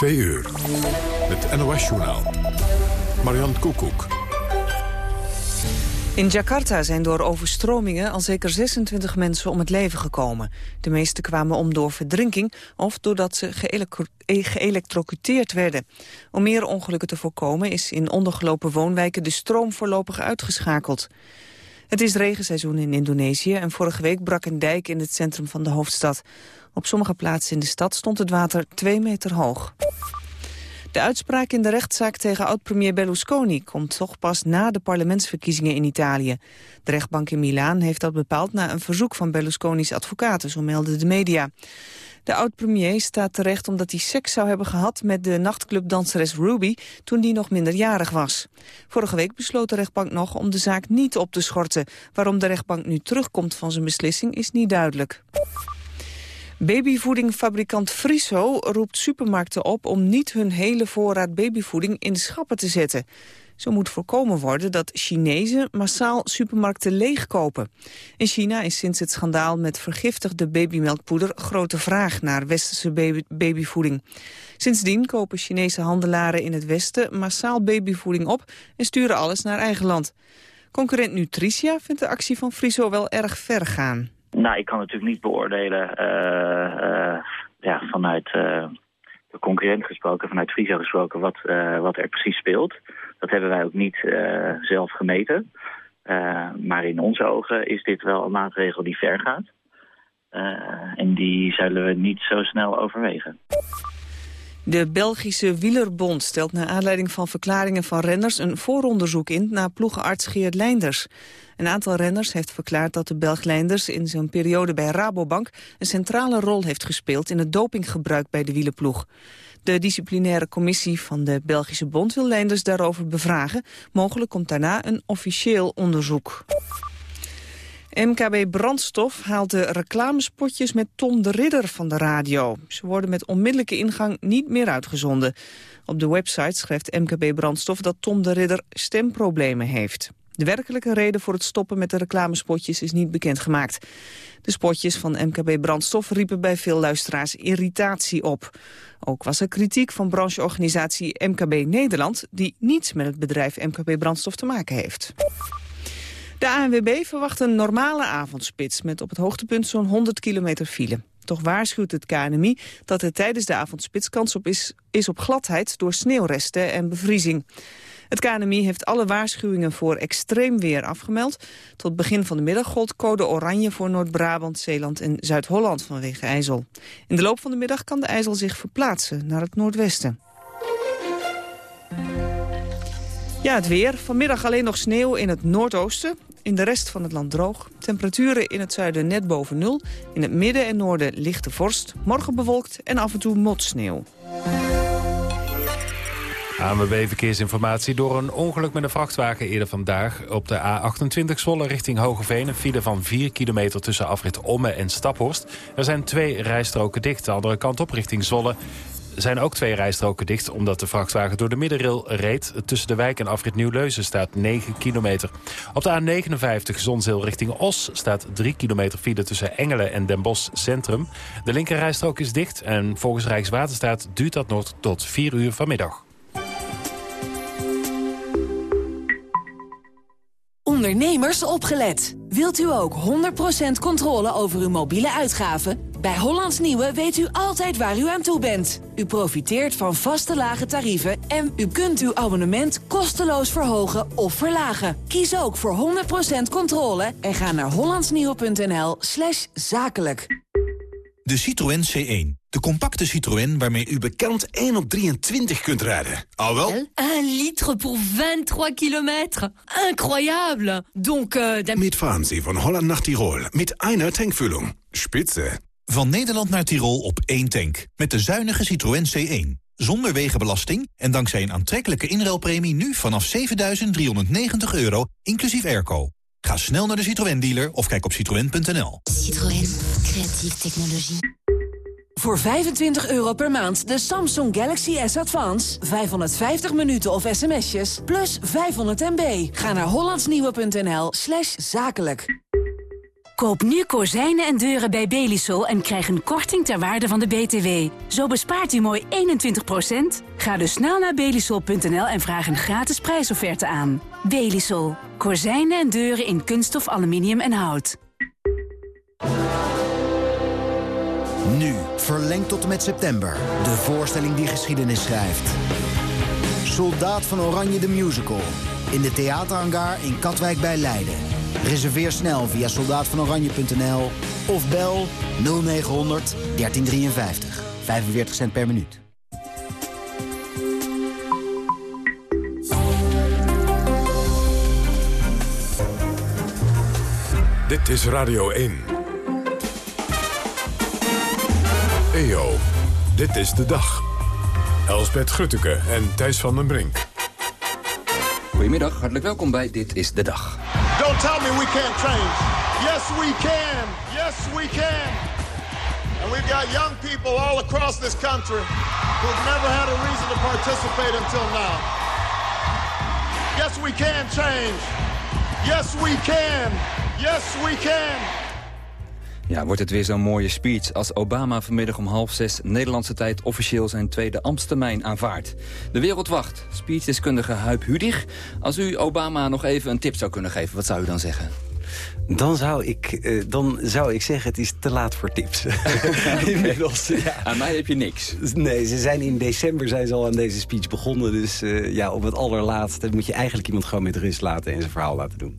Twee uur. Het NOS-journaal. Marian Koekoek. In Jakarta zijn door overstromingen al zeker 26 mensen om het leven gekomen. De meeste kwamen om door verdrinking of doordat ze geëlectrocuteerd werden. Om meer ongelukken te voorkomen is in ondergelopen woonwijken de stroom voorlopig uitgeschakeld. Het is regenseizoen in Indonesië en vorige week brak een dijk in het centrum van de hoofdstad. Op sommige plaatsen in de stad stond het water twee meter hoog. De uitspraak in de rechtszaak tegen oud-premier Berlusconi komt toch pas na de parlementsverkiezingen in Italië. De rechtbank in Milaan heeft dat bepaald na een verzoek van Berlusconi's advocaten, zo melden de media. De oud-premier staat terecht omdat hij seks zou hebben gehad met de nachtclubdanseres Ruby toen die nog minderjarig was. Vorige week besloot de rechtbank nog om de zaak niet op te schorten. Waarom de rechtbank nu terugkomt van zijn beslissing is niet duidelijk. Babyvoedingfabrikant Friso roept supermarkten op om niet hun hele voorraad babyvoeding in de schappen te zetten. Zo moet voorkomen worden dat Chinezen massaal supermarkten leegkopen. In China is sinds het schandaal met vergiftigde babymelkpoeder grote vraag naar westerse baby babyvoeding. Sindsdien kopen Chinese handelaren in het westen massaal babyvoeding op en sturen alles naar eigen land. Concurrent Nutricia vindt de actie van Friso wel erg ver gaan. Nou, ik kan natuurlijk niet beoordelen uh, ja, vanuit uh, de concurrent gesproken, vanuit Friso gesproken, wat, wat er precies speelt. Dat hebben wij ook niet zelf gemeten. maar in onze ogen is dit wel een maatregel die ver gaat. en die zullen we niet zo snel overwegen. De Belgische Wielerbond stelt naar aanleiding van verklaringen van renners een vooronderzoek in naar ploegenarts Geert Leinders. Een aantal renners heeft verklaard dat de Belg Leinders in zijn periode bij Rabobank een centrale rol heeft gespeeld in het dopinggebruik bij de wielerploeg. De disciplinaire commissie van de Belgische Bond wil Leinders daarover bevragen. Mogelijk komt daarna een officieel onderzoek. MKB Brandstof haalt de reclamespotjes met Tom de Ridder van de radio. Ze worden met onmiddellijke ingang niet meer uitgezonden. Op de website schrijft MKB Brandstof dat Tom de Ridder stemproblemen heeft. De werkelijke reden voor het stoppen met de reclamespotjes is niet bekendgemaakt. De spotjes van MKB Brandstof riepen bij veel luisteraars irritatie op. Ook was er kritiek van brancheorganisatie MKB Nederland... die niets met het bedrijf MKB Brandstof te maken heeft. De ANWB verwacht een normale avondspits met op het hoogtepunt zo'n 100 kilometer file. Toch waarschuwt het KNMI dat er tijdens de avondspits kans op is, is op gladheid door sneeuwresten en bevriezing. Het KNMI heeft alle waarschuwingen voor extreem weer afgemeld. Tot begin van de middag gold code oranje voor Noord-Brabant, Zeeland en Zuid-Holland vanwege IJssel. In de loop van de middag kan de IJssel zich verplaatsen naar het noordwesten. Ja, het weer. Vanmiddag alleen nog sneeuw in het noordoosten. In de rest van het land droog. Temperaturen in het zuiden net boven nul. In het midden en noorden lichte vorst. Morgen bewolkt en af en toe motsneeuw. ANWB Verkeersinformatie. Door een ongeluk met een vrachtwagen eerder vandaag... op de A28 Zwolle richting Hogeveen... een file van 4 kilometer tussen afrit Omme en Staphorst. Er zijn twee rijstroken dicht. De andere kant op richting Zwolle zijn ook twee rijstroken dicht... omdat de vrachtwagen door de middenrail reed. Tussen de wijk en afrit Nieuw-Leuzen staat 9 kilometer. Op de A59 Zonzeel richting Os staat 3 kilometer file... tussen Engelen en Den Bosch Centrum. De linkerrijstrook is dicht en volgens Rijkswaterstaat duurt dat nog tot 4 uur vanmiddag. Ondernemers opgelet. Wilt u ook 100% controle over uw mobiele uitgaven? Bij Hollands Nieuwe weet u altijd waar u aan toe bent. U profiteert van vaste lage tarieven en u kunt uw abonnement kosteloos verhogen of verlagen. Kies ook voor 100% controle en ga naar hollandsnieuwe.nl slash zakelijk. De Citroën C1. De compacte Citroën waarmee u bekend 1 op 23 kunt rijden. Al wel? 1 litre voor 23 kilometer. Incroyable. Donc, uh, Mitfahren Sie van Holland naar Tirol met einer tankvulling. Spitze. Van Nederland naar Tirol op één tank. Met de zuinige Citroën C1. Zonder wegenbelasting en dankzij een aantrekkelijke inruilpremie... nu vanaf 7.390 euro, inclusief airco. Ga snel naar de Citroën-dealer of kijk op citroën.nl. Citroën. Creatieve technologie. Voor 25 euro per maand de Samsung Galaxy S Advance. 550 minuten of sms'jes, plus 500 MB. Ga naar hollandsnieuwe.nl slash zakelijk. Koop nu kozijnen en deuren bij Belisol en krijg een korting ter waarde van de BTW. Zo bespaart u mooi 21%. Ga dus snel naar belisol.nl en vraag een gratis prijsofferte aan. Belisol. Kozijnen en deuren in kunststof, aluminium en hout. Nu, verlengd tot en met september. De voorstelling die geschiedenis schrijft. Soldaat van Oranje de Musical. In de theaterhangar in Katwijk bij Leiden. Reserveer snel via soldaatvanoranje.nl of bel 0900 1353. 45 cent per minuut. Dit is Radio 1. EO, dit is de dag. Elsbeth Grutteke en Thijs van den Brink. Goedemiddag, hartelijk welkom bij Dit is de Dag. Don't tell me we can't change. Yes, we can. Yes, we can. And we've got young people all across this country who've never had a reason to participate until now. Yes, we can change. Yes, we can. Yes, we can. Ja, wordt het weer zo'n mooie speech als Obama vanmiddag om half zes Nederlandse tijd officieel zijn tweede ambtstermijn aanvaardt. De wereld wacht. Speechdeskundige Huip Hudig. Als u Obama nog even een tip zou kunnen geven, wat zou u dan zeggen? Dan zou, ik, uh, dan zou ik zeggen, het is te laat voor tips. Inmiddels, ja. Aan mij heb je niks. Nee, ze zijn in december zijn ze al aan deze speech begonnen. Dus uh, ja, op het allerlaatste moet je eigenlijk iemand gewoon met rust laten... en zijn verhaal laten doen.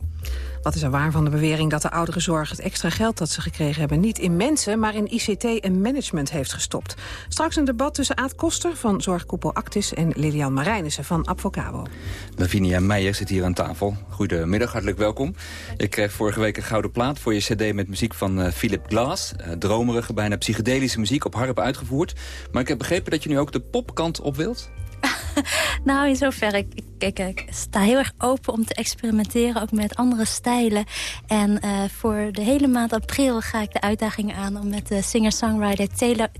Wat is er waar van de bewering dat de ouderenzorg het extra geld dat ze gekregen hebben... niet in mensen, maar in ICT en management heeft gestopt? Straks een debat tussen Aad Koster van Zorgkoepel Actis... en Lilian Marijnissen van Advocabo. Lavinia Meijer zit hier aan tafel. Goedemiddag, hartelijk welkom. Je kreeg vorige week een gouden plaat voor je cd met muziek van uh, Philip Glass. Uh, dromerige, bijna psychedelische muziek op harp uitgevoerd. Maar ik heb begrepen dat je nu ook de popkant op wilt? nou, in zoverre. Ik, ik, ik, sta heel erg open om te experimenteren, ook met andere stijlen. En uh, voor de hele maand april ga ik de uitdaging aan... om met de singer-songwriter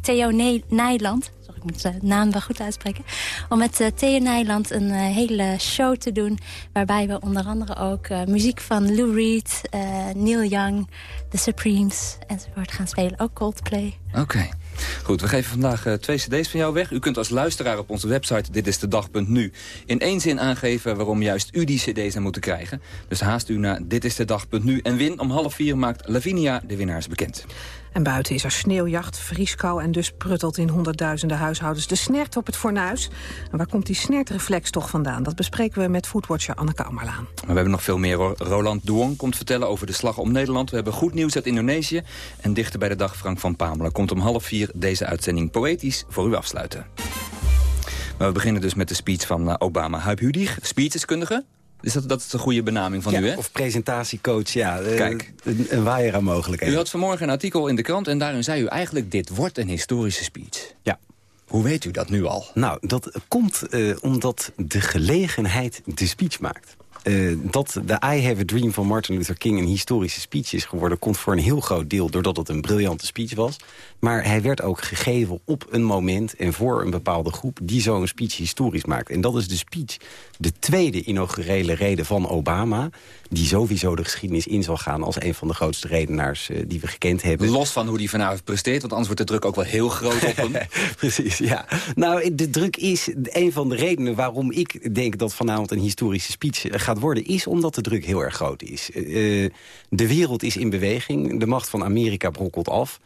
Theo, Nijland... Sorry, ik moet zijn naam wel goed uitspreken. Om met uh, Theo Nijland een uh, hele show te doen... waarbij we onder andere ook muziek van Lou Reed, Neil Young... The Supremes enzovoort gaan spelen. Ook Coldplay. Oké. Goed, we geven vandaag uh, twee cd's van jou weg. U kunt als luisteraar op onze website ditistedag.nu in één zin aangeven waarom juist u die cd's zou moeten krijgen. Dus haast u naar ditistedag.nu en win. Om half vier maakt Lavinia de winnaars bekend. En buiten is er sneeuwjacht, vrieskou en dus pruttelt in honderdduizenden huishoudens de snert op het fornuis. En waar komt die snertreflex toch vandaan? Dat bespreken we met foodwatcher Anneke Ammerlaan. We hebben nog veel meer hoor. Roland Duong komt vertellen over de slag om Nederland. We hebben goed nieuws uit Indonesië. En dichter bij de dag Frank van Pamelen komt om half vier deze uitzending poëtisch voor u afsluiten. Maar we beginnen dus met de speech van uh, Obama. Huib Hudig, speechdeskundige. Is dat, dat is een goede benaming van ja, u, hè? Of presentatiecoach, ja. Kijk. Een, een waaier aan mogelijkheden. U had vanmorgen een artikel in de krant en daarin zei u eigenlijk... dit wordt een historische speech. Ja. Hoe weet u dat nu al? Nou, dat komt uh, omdat de gelegenheid de speech maakt. Uh, dat de I Have a Dream van Martin Luther King een historische speech is geworden... komt voor een heel groot deel doordat het een briljante speech was. Maar hij werd ook gegeven op een moment en voor een bepaalde groep... die zo'n speech historisch maakt. En dat is de speech, de tweede inaugurele reden van Obama... die sowieso de geschiedenis in zal gaan als een van de grootste redenaars uh, die we gekend hebben. Los van hoe die vanavond presteert, want anders wordt de druk ook wel heel groot op hem. Precies, ja. Nou, de druk is een van de redenen waarom ik denk dat vanavond een historische speech gaat worden... is omdat de druk heel erg groot is. Uh, de wereld is in beweging, de macht van Amerika brokkelt af...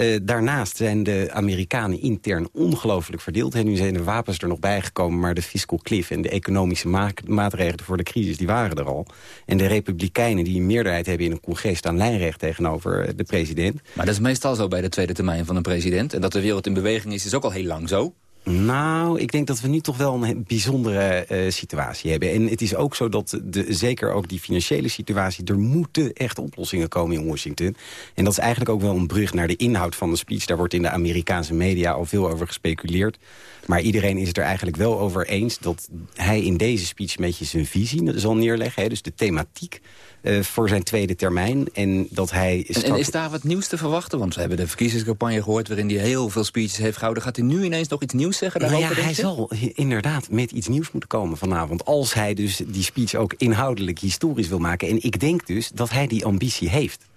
Uh, daarnaast zijn de Amerikanen intern ongelooflijk verdeeld. En nu zijn de wapens er nog bijgekomen, maar de fiscal cliff... en de economische ma maatregelen voor de crisis, die waren er al. En de republikeinen die een meerderheid hebben in een congres... staan lijnrecht tegenover de president. Maar dat is meestal zo bij de tweede termijn van een president. En dat de wereld in beweging is, is ook al heel lang zo. Nou, ik denk dat we nu toch wel een bijzondere uh, situatie hebben. En het is ook zo dat de, zeker ook die financiële situatie... er moeten echt oplossingen komen in Washington. En dat is eigenlijk ook wel een brug naar de inhoud van de speech. Daar wordt in de Amerikaanse media al veel over gespeculeerd. Maar iedereen is het er eigenlijk wel over eens... dat hij in deze speech een beetje zijn visie zal neerleggen. Hè, dus de thematiek uh, voor zijn tweede termijn. En, dat hij en, en, is daar wat nieuws te verwachten? Want we hebben de verkiezingscampagne gehoord... waarin hij heel veel speeches heeft gehouden. Gaat hij nu ineens nog iets nieuws zeggen daarover? Nou ja, hij zal inderdaad met iets nieuws moeten komen vanavond. Als hij dus die speech ook inhoudelijk historisch wil maken. En ik denk dus dat hij die ambitie heeft.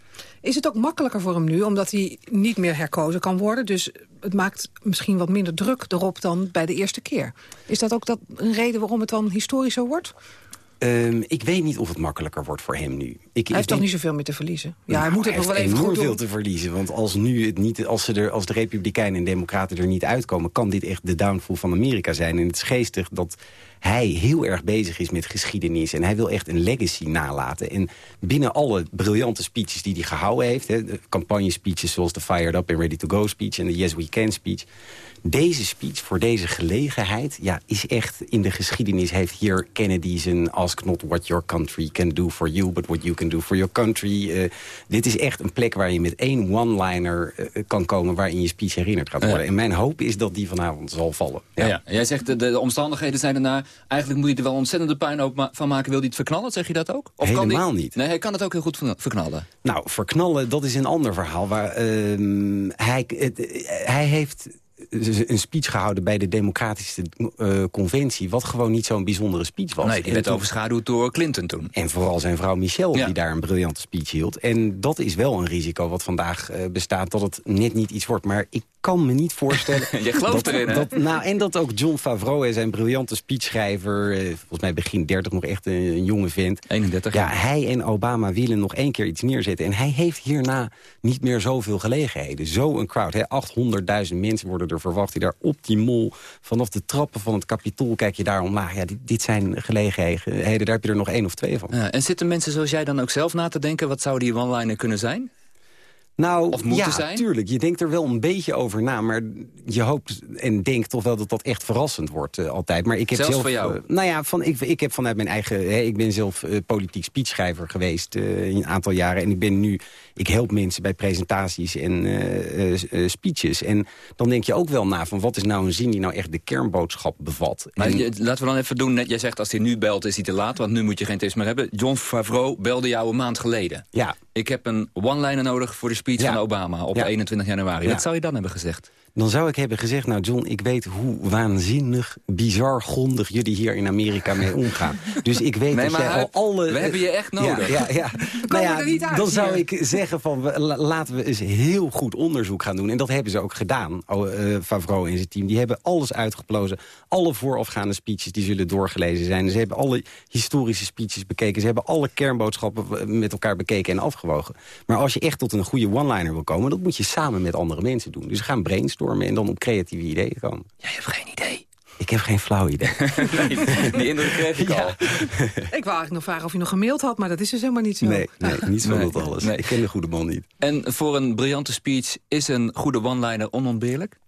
Is het ook makkelijker voor hem nu, omdat hij niet meer herkozen kan worden? Dus het maakt misschien wat minder druk erop dan bij de eerste keer. Is dat ook dat een reden waarom het dan historischer wordt? Ehm, ik weet niet of het makkelijker wordt voor hem nu. Ik, hij heeft toch niet zoveel meer te verliezen? Ja, Nou, hij moet het nog wel even goed doen. veel te verliezen. Want als, nu het niet, als, ze er, als de Republikeinen en Democraten er niet uitkomen... kan dit echt de downfall van Amerika zijn. En het is geestig dat hij heel erg bezig is met geschiedenis. En hij wil echt een legacy nalaten. En binnen alle briljante speeches die hij gehouden heeft... Hè, de campagne-speeches zoals de Fired Up and Ready to Go speech... en de Yes We Can speech... Deze speech voor deze gelegenheid ja, is echt in de geschiedenis... heeft hier Kennedy zijn Ask not what your country can do for you... but what you can do for your country. Eh, dit is echt een plek waar je met één one-liner eh, kan komen... waarin je speech herinnerd gaat worden. Ja. En mijn hoop is dat die vanavond zal vallen. Ja. Ja. Jij zegt de, de omstandigheden zijn ernaar. Eigenlijk moet hij er wel ontzettende ma- van maken. Wil hij het verknallen? Zeg je dat ook? kan Helemaal die- niet. Nee, hij kan het ook heel goed ver- verknallen. Nou, verknallen, dat is een ander verhaal. Waar, ehm, hij, het, hij heeft een speech gehouden bij de Democratische eh, Conventie... wat gewoon niet zo'n bijzondere speech was. Nee, die En werd toen- overschaduwd door Clinton toen. En vooral zijn vrouw Michelle, Ja. die daar een briljante speech hield. En dat is wel een risico wat vandaag eh, bestaat, dat het net niet iets wordt. Maar ik kan me niet voorstellen... Je gelooft dat, erin, hè? dat, nou, En dat ook John Favreau, zijn briljante speechschrijver... eh, volgens mij begin 30, nog echt een, een jonge vent. 31 Ja, hij en Obama willen nog één keer iets neerzetten. En hij heeft hierna niet meer zoveel gelegenheden. Zo een crowd, hè, 800.000 mensen worden er verwacht... die daar op die mol, vanaf de trappen van het Capitool... kijk je daar omlaag. Ja, dit, dit zijn gelegenheden, daar heb je er nog één of twee van. Ja, en zitten mensen zoals jij dan ook zelf na te denken... wat zou die one-liner kunnen zijn? Nou, Of moeten ja, zijn? tuurlijk. Je denkt er wel een beetje over na. Maar je hoopt en denkt toch wel dat dat echt verrassend wordt eh, altijd. Maar ik heb Zelfs zelf, voor jou? eh, nou ja, van, ik, ik heb vanuit mijn eigen... Hè, ik ben zelf eh, politiek speechschrijver geweest eh, een aantal jaren. En ik ben nu... Ik help mensen bij presentaties en eh, eh, eh, speeches. En dan denk je ook wel na van wat is nou een zin die nou echt de kernboodschap bevat. Maar En- laten we dan even doen, net, jij zegt als hij nu belt is hij te laat... want nu moet je geen tips meer hebben. John Favreau belde jou een maand geleden. Ja. Ik heb een one-liner nodig voor de speech Ja. van Obama op Ja. 21 januari. Ja. Wat zou je dan hebben gezegd? Dan zou ik hebben gezegd, nou John, ik weet hoe waanzinnig, bizar, grondig jullie hier in Amerika mee omgaan. Dus ik weet Nee, dat jij al alle... we hebben je echt nodig. Ja, ja, ja. Nou ja, er niet uit dan zou ik zeggen van, laten we eens heel goed onderzoek gaan doen. En dat hebben ze ook gedaan, eh, Favreau en zijn team. Die hebben alles uitgeplozen. Alle voorafgaande speeches die zullen doorgelezen zijn. Ze hebben alle historische speeches bekeken. Ze hebben alle kernboodschappen met elkaar bekeken en afgewogen. Maar als je echt tot een goede one-liner wil komen... dat moet je samen met andere mensen doen. Dus gaan brainstormen en dan op creatieve ideeën komen. Jij hebt geen idee. Ik heb geen flauw idee. nee, die indruk kreeg ik al. Ik wou eigenlijk nog vragen of je nog gemaild had, maar dat is dus helemaal niet zo. Nee, nee niet zo Nee, dat alles. nee. Ik ken de goede man niet. En voor een briljante speech is een goede one-liner onontbeerlijk?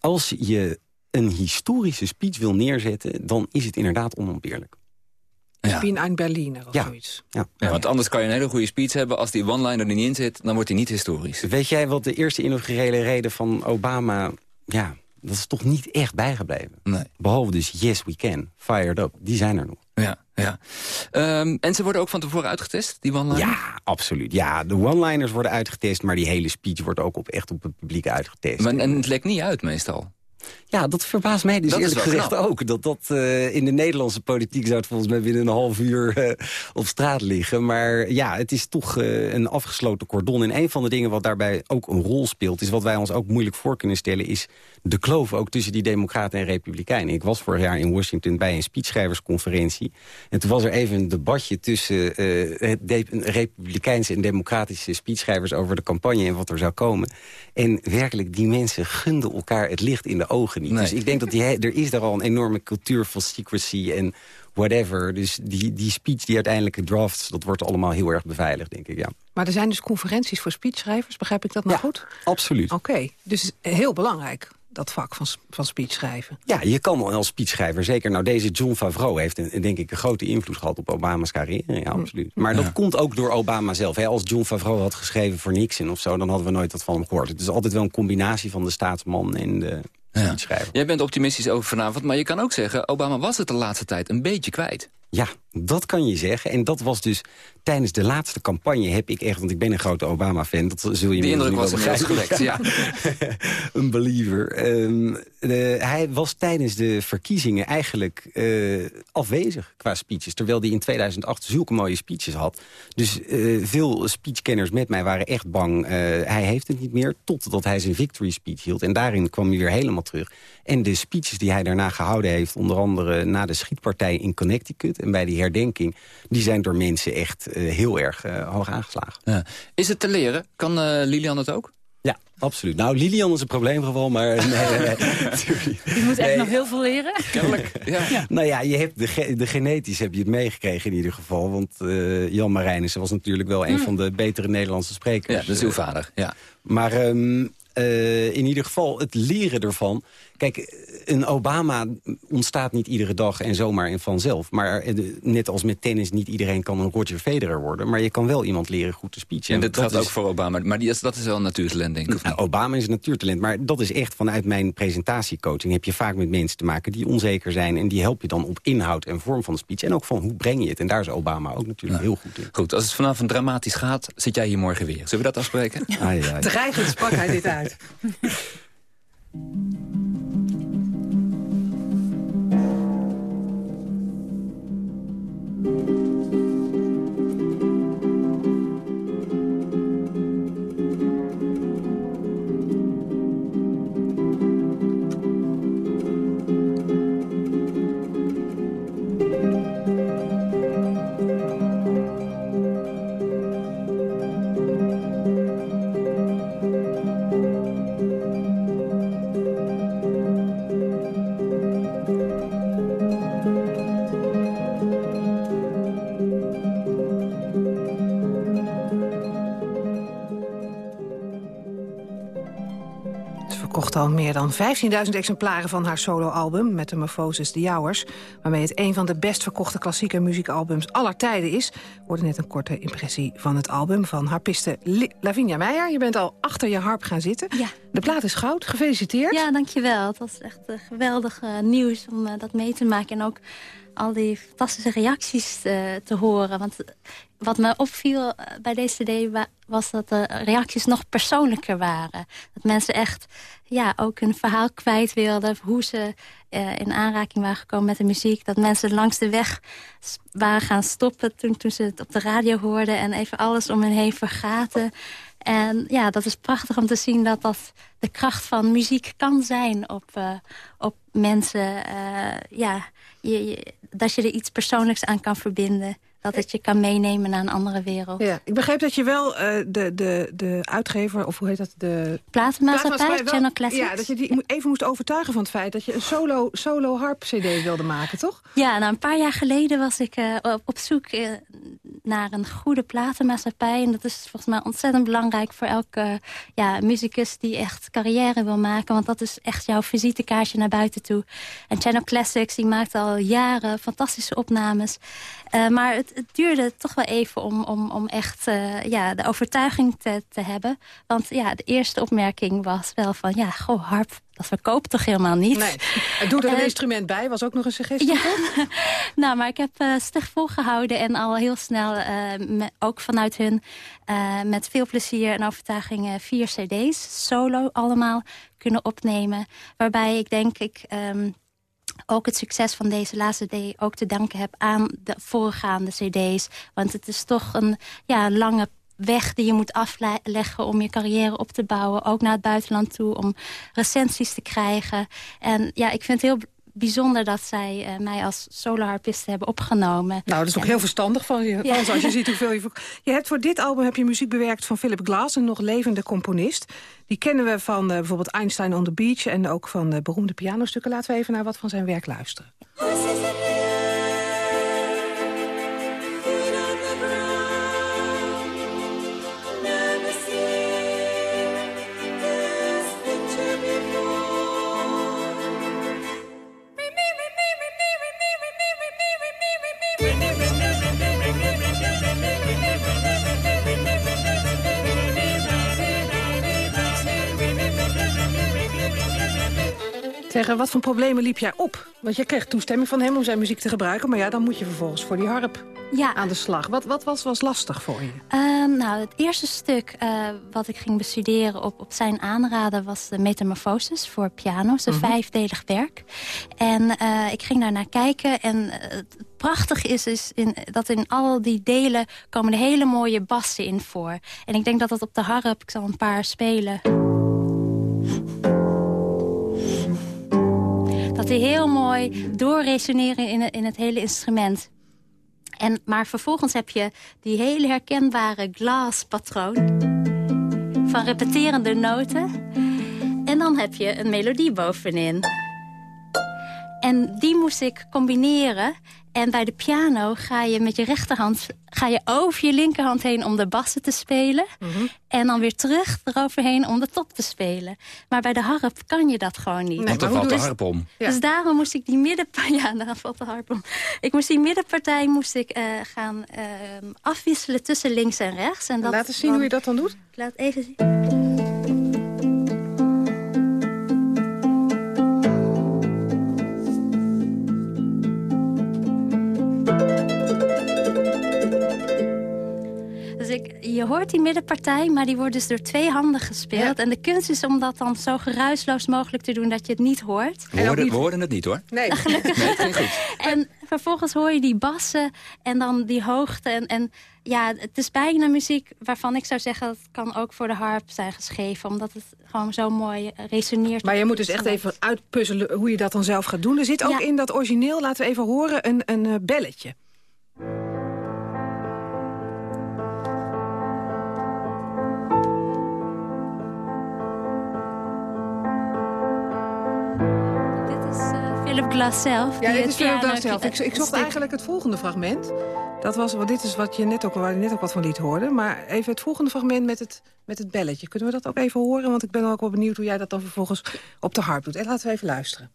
Als je een historische speech wil neerzetten... dan is het inderdaad onontbeerlijk. Ja. Ik ben een Berliner of Ja. zoiets. Ja. Ja, want anders kan je een hele goede speech hebben. Als die one-liner er niet in zit, dan wordt hij niet historisch. Weet jij wat de eerste inaugurele reden van Obama... ja, dat is toch niet echt bijgebleven. Nee. Behalve dus Yes We Can, Fired Up, die zijn er nog. Ja, ja. Ehm, en ze worden ook van tevoren uitgetest, die one-liner? Ja, absoluut. Ja, de one-liners worden uitgetest... maar die hele speech wordt ook op, echt op het publiek uitgetest. Maar, en het lekt niet uit meestal. Ja, dat verbaast mij dus Dat eerlijk gezegd knap. ook. Dat dat eh, in de Nederlandse politiek zou het volgens mij binnen een half uur eh, op straat liggen. Maar ja, het is toch eh, een afgesloten cordon. En een van de dingen wat daarbij ook een rol speelt... is wat wij ons ook moeilijk voor kunnen stellen... is de kloof ook tussen die democraten en republikeinen. Ik was vorig jaar in Washington bij een speechschrijversconferentie. En toen was er even een debatje tussen de- republikeinse en democratische speechschrijvers... over de campagne en wat er zou komen. En werkelijk, die mensen gunden elkaar het licht in de ogen niet. Nee. Dus ik denk dat die, er is daar al een enorme cultuur van secrecy en whatever. Dus die, die speech, die uiteindelijke drafts, dat wordt allemaal heel erg beveiligd, denk ik, ja. Maar er zijn dus conferenties voor speechschrijvers, begrijp ik dat nou Ja. goed? Absoluut. Oké, dus heel belangrijk, dat vak van, van speechschrijven. Ja, je kan als speechschrijver, zeker nou deze John Favreau... heeft een, denk ik een grote invloed gehad op Obama's carrière, ja, absoluut. Maar dat komt ook door Obama zelf. Hè. Als John Favreau had geschreven voor Nixon of zo... dan hadden we nooit wat van hem gehoord. Het is altijd wel een combinatie van de staatsman en de speechschrijver. Jij bent optimistisch over vanavond, maar je kan ook zeggen... Obama was het de laatste tijd een beetje kwijt. Ja, dat kan je zeggen. En dat was dus tijdens de laatste campagne heb ik echt... want ik ben een grote Obama-fan, dat zul je Die indruk was gewekt, ja. een believer. Ehm, de- hij was tijdens de verkiezingen eigenlijk eh, afwezig qua speeches. Terwijl hij in 2008 zulke mooie speeches had. Dus eh, veel speechkenners met mij waren echt bang. eh, hij heeft het niet meer, totdat hij zijn victory speech hield. En daarin kwam hij weer helemaal terug. En de speeches die hij daarna gehouden heeft... onder andere na de schietpartij in Connecticut... en bij die herdenking... die zijn door mensen echt eh, heel erg eh, hoog aangeslagen. Ja. Is het te leren? Kan eh, Lilian het ook? Ja, absoluut. Nou, Lilian is een probleemgeval, maar... Nee, nee, nee, natuurlijk. Je moet echt Nee. nog heel veel leren. Kennelijk, ja. Nou ja, je hebt de, ge- de genetisch heb je het meegekregen in ieder geval. Want eh, Jan Marijnissen was natuurlijk wel een Hmm. van de betere Nederlandse sprekers. Ja, dat is uw vader, ja. Maar ehm, eh, in ieder geval het leren ervan. Kijk, een Obama ontstaat niet iedere dag en zomaar en vanzelf. Maar eh, net als met tennis, niet iedereen kan een Roger Federer worden. Maar je kan wel iemand leren goed te speechen. En dit dat geldt is- ook voor Obama. Maar die is, dat is wel een natuurtalent, denk ik. nou? Obama is een natuurtalent, maar dat is echt vanuit mijn presentatiecoaching... heb je vaak met mensen te maken die onzeker zijn... en die help je dan op inhoud en vorm van de speech. En ook van hoe breng je het. En daar is Obama ook natuurlijk heel goed in. Goed, als het vanavond dramatisch gaat, zit jij hier morgen weer. Zullen we dat afspreken? Ai, ai. Dreigend sprak hij dit uit. Ze verkocht al meer dan 15.000 exemplaren van haar soloalbum... Metamorphosis the Hours, waarmee het een van de best verkochte klassieke muziekalbums aller tijden is. We hoorden net een korte impressie van het album van harpiste Li- Lavinia Meijer. Je bent al achter je harp gaan zitten. Ja. De plaat is goud, gefeliciteerd. Ja, dankjewel. Het was echt eh, geweldig eh, nieuws om eh, dat mee te maken. En ook al die fantastische reacties eh, te horen. Want wat me opviel eh, bij deze CD wa- was dat de reacties nog persoonlijker waren. Dat mensen echt ja, ook hun verhaal kwijt wilden. Hoe ze eh, in aanraking waren gekomen met de muziek. Dat mensen langs de weg waren gaan stoppen toen, ze het op de radio hoorden. En even alles om hen heen vergaten. En ja, dat is prachtig om te zien dat dat de kracht van muziek kan zijn op, op mensen. ja, je, dat je er iets persoonlijks aan kan verbinden. Dat het je kan meenemen naar een andere wereld. Ja, ik begreep dat je wel eh, de, de, de uitgever, of hoe heet dat? De Platenmaatschappij, Channel Classics. Ja, dat je die even moest overtuigen van het feit dat je een solo, solo harp cd wilde maken, toch? Ja, nou, een paar jaar geleden was ik eh, op, op zoek eh, naar een goede platenmaatschappij. En dat is volgens mij ontzettend belangrijk voor elke ja, muzikus die echt carrière wil maken. Want dat is echt jouw visitekaartje naar buiten toe. En Channel Classics die maakt al jaren fantastische opnames. Eh, maar het, het duurde toch wel even om, om, om echt eh, ja, de overtuiging te, te hebben. Want ja, de eerste opmerking was wel van... ja, goh, harp, dat verkoopt toch helemaal niet? Nee. Het doet er een Eh, instrument bij, was ook nog een suggestie. Ja, nou, maar ik heb eh stug volgehouden en al heel snel, eh, me- ook vanuit hun, eh, met veel plezier en overtuiging eh, vier cd's, solo allemaal, kunnen opnemen. Waarbij ik denk ik ehm, ook het succes van deze laatste CD ook te danken heb aan de voorgaande cd's. Want het is toch een ja, lange weg die je moet afleggen om je carrière op te bouwen. Ook naar het buitenland toe, om recensies te krijgen. En ja, ik vind het heel bijzonder dat zij eh, mij als soloharpiste hebben opgenomen. Nou, dat is ook En- heel verstandig van je. Ja. Als je ziet hoeveel je... Je hebt voor dit album heb je muziek bewerkt van Philip Glass, een nog levende componist. Die kennen we van eh, bijvoorbeeld Einstein on the Beach... en ook van de beroemde pianostukken. Laten we even naar wat van zijn werk luisteren. Wat voor problemen liep jij op? Want je kreeg toestemming van hem om zijn muziek te gebruiken... maar ja, dan moet je vervolgens voor die harp ja. aan de slag. Wat, wat was, was lastig voor je? Ehm, nou, het eerste stuk uh, wat ik ging bestuderen op, op zijn aanraden... was de Metamorphosis voor piano. Een -hmm. vijfdelig werk. En uh, ik ging daar naar kijken en het prachtige is, is in, dat in al die delen komen er hele mooie bassen in voor. En ik denk dat dat op de harp, ik zal een paar spelen... dat die heel mooi doorresoneren in, in het hele instrument. En, maar vervolgens heb je die hele herkenbare glass-patroon... van repeterende noten. En dan heb je een melodie bovenin. En die moest ik combineren. En bij de piano ga je met je rechterhand ga je over je linkerhand heen om de bassen te spelen. Mm -hmm. En dan weer terug eroverheen om de top te spelen. Maar bij de harp kan je dat gewoon niet. Nee, Want dan valt de harp om. Ja. Dus daarom moest ik die middenpartij... Ja, daar valt de harp om. Ik moest die middenpartij moest ik, uh, gaan uh, afwisselen tussen links en rechts. En dat Laat eens zien dan, hoe je dat dan doet. Ik laat even zien. Je hoort die middenpartij, maar die wordt dus door twee handen gespeeld. Ja. En de kunst is om dat dan zo geruisloos mogelijk te doen dat je het niet hoort. We hoorden, niet... we hoorden het niet hoor. Nee. Gelukkig. nee, het ging goed. En vervolgens hoor je die bassen en dan die hoogte. En, en ja, het is bijna muziek waarvan ik zou zeggen... dat kan ook voor de harp zijn geschreven. Omdat het gewoon zo mooi resoneert. Maar je moet dus echt even uitpuzzelen hoe je dat dan zelf gaat doen. Er zit ook ja. in dat origineel, laten we even horen, een, een belletje. Philip Glass zelf. Ja, dit is Philip Glass zelf. Ik, ik zocht eigenlijk het volgende fragment. Dat was, want dit is wat je net ook, waar je net ook wat van liet horen. Maar even het volgende fragment met het, met het belletje. Kunnen we dat ook even horen? Want ik ben ook wel benieuwd hoe jij dat dan vervolgens op de harp doet. En laten we even luisteren.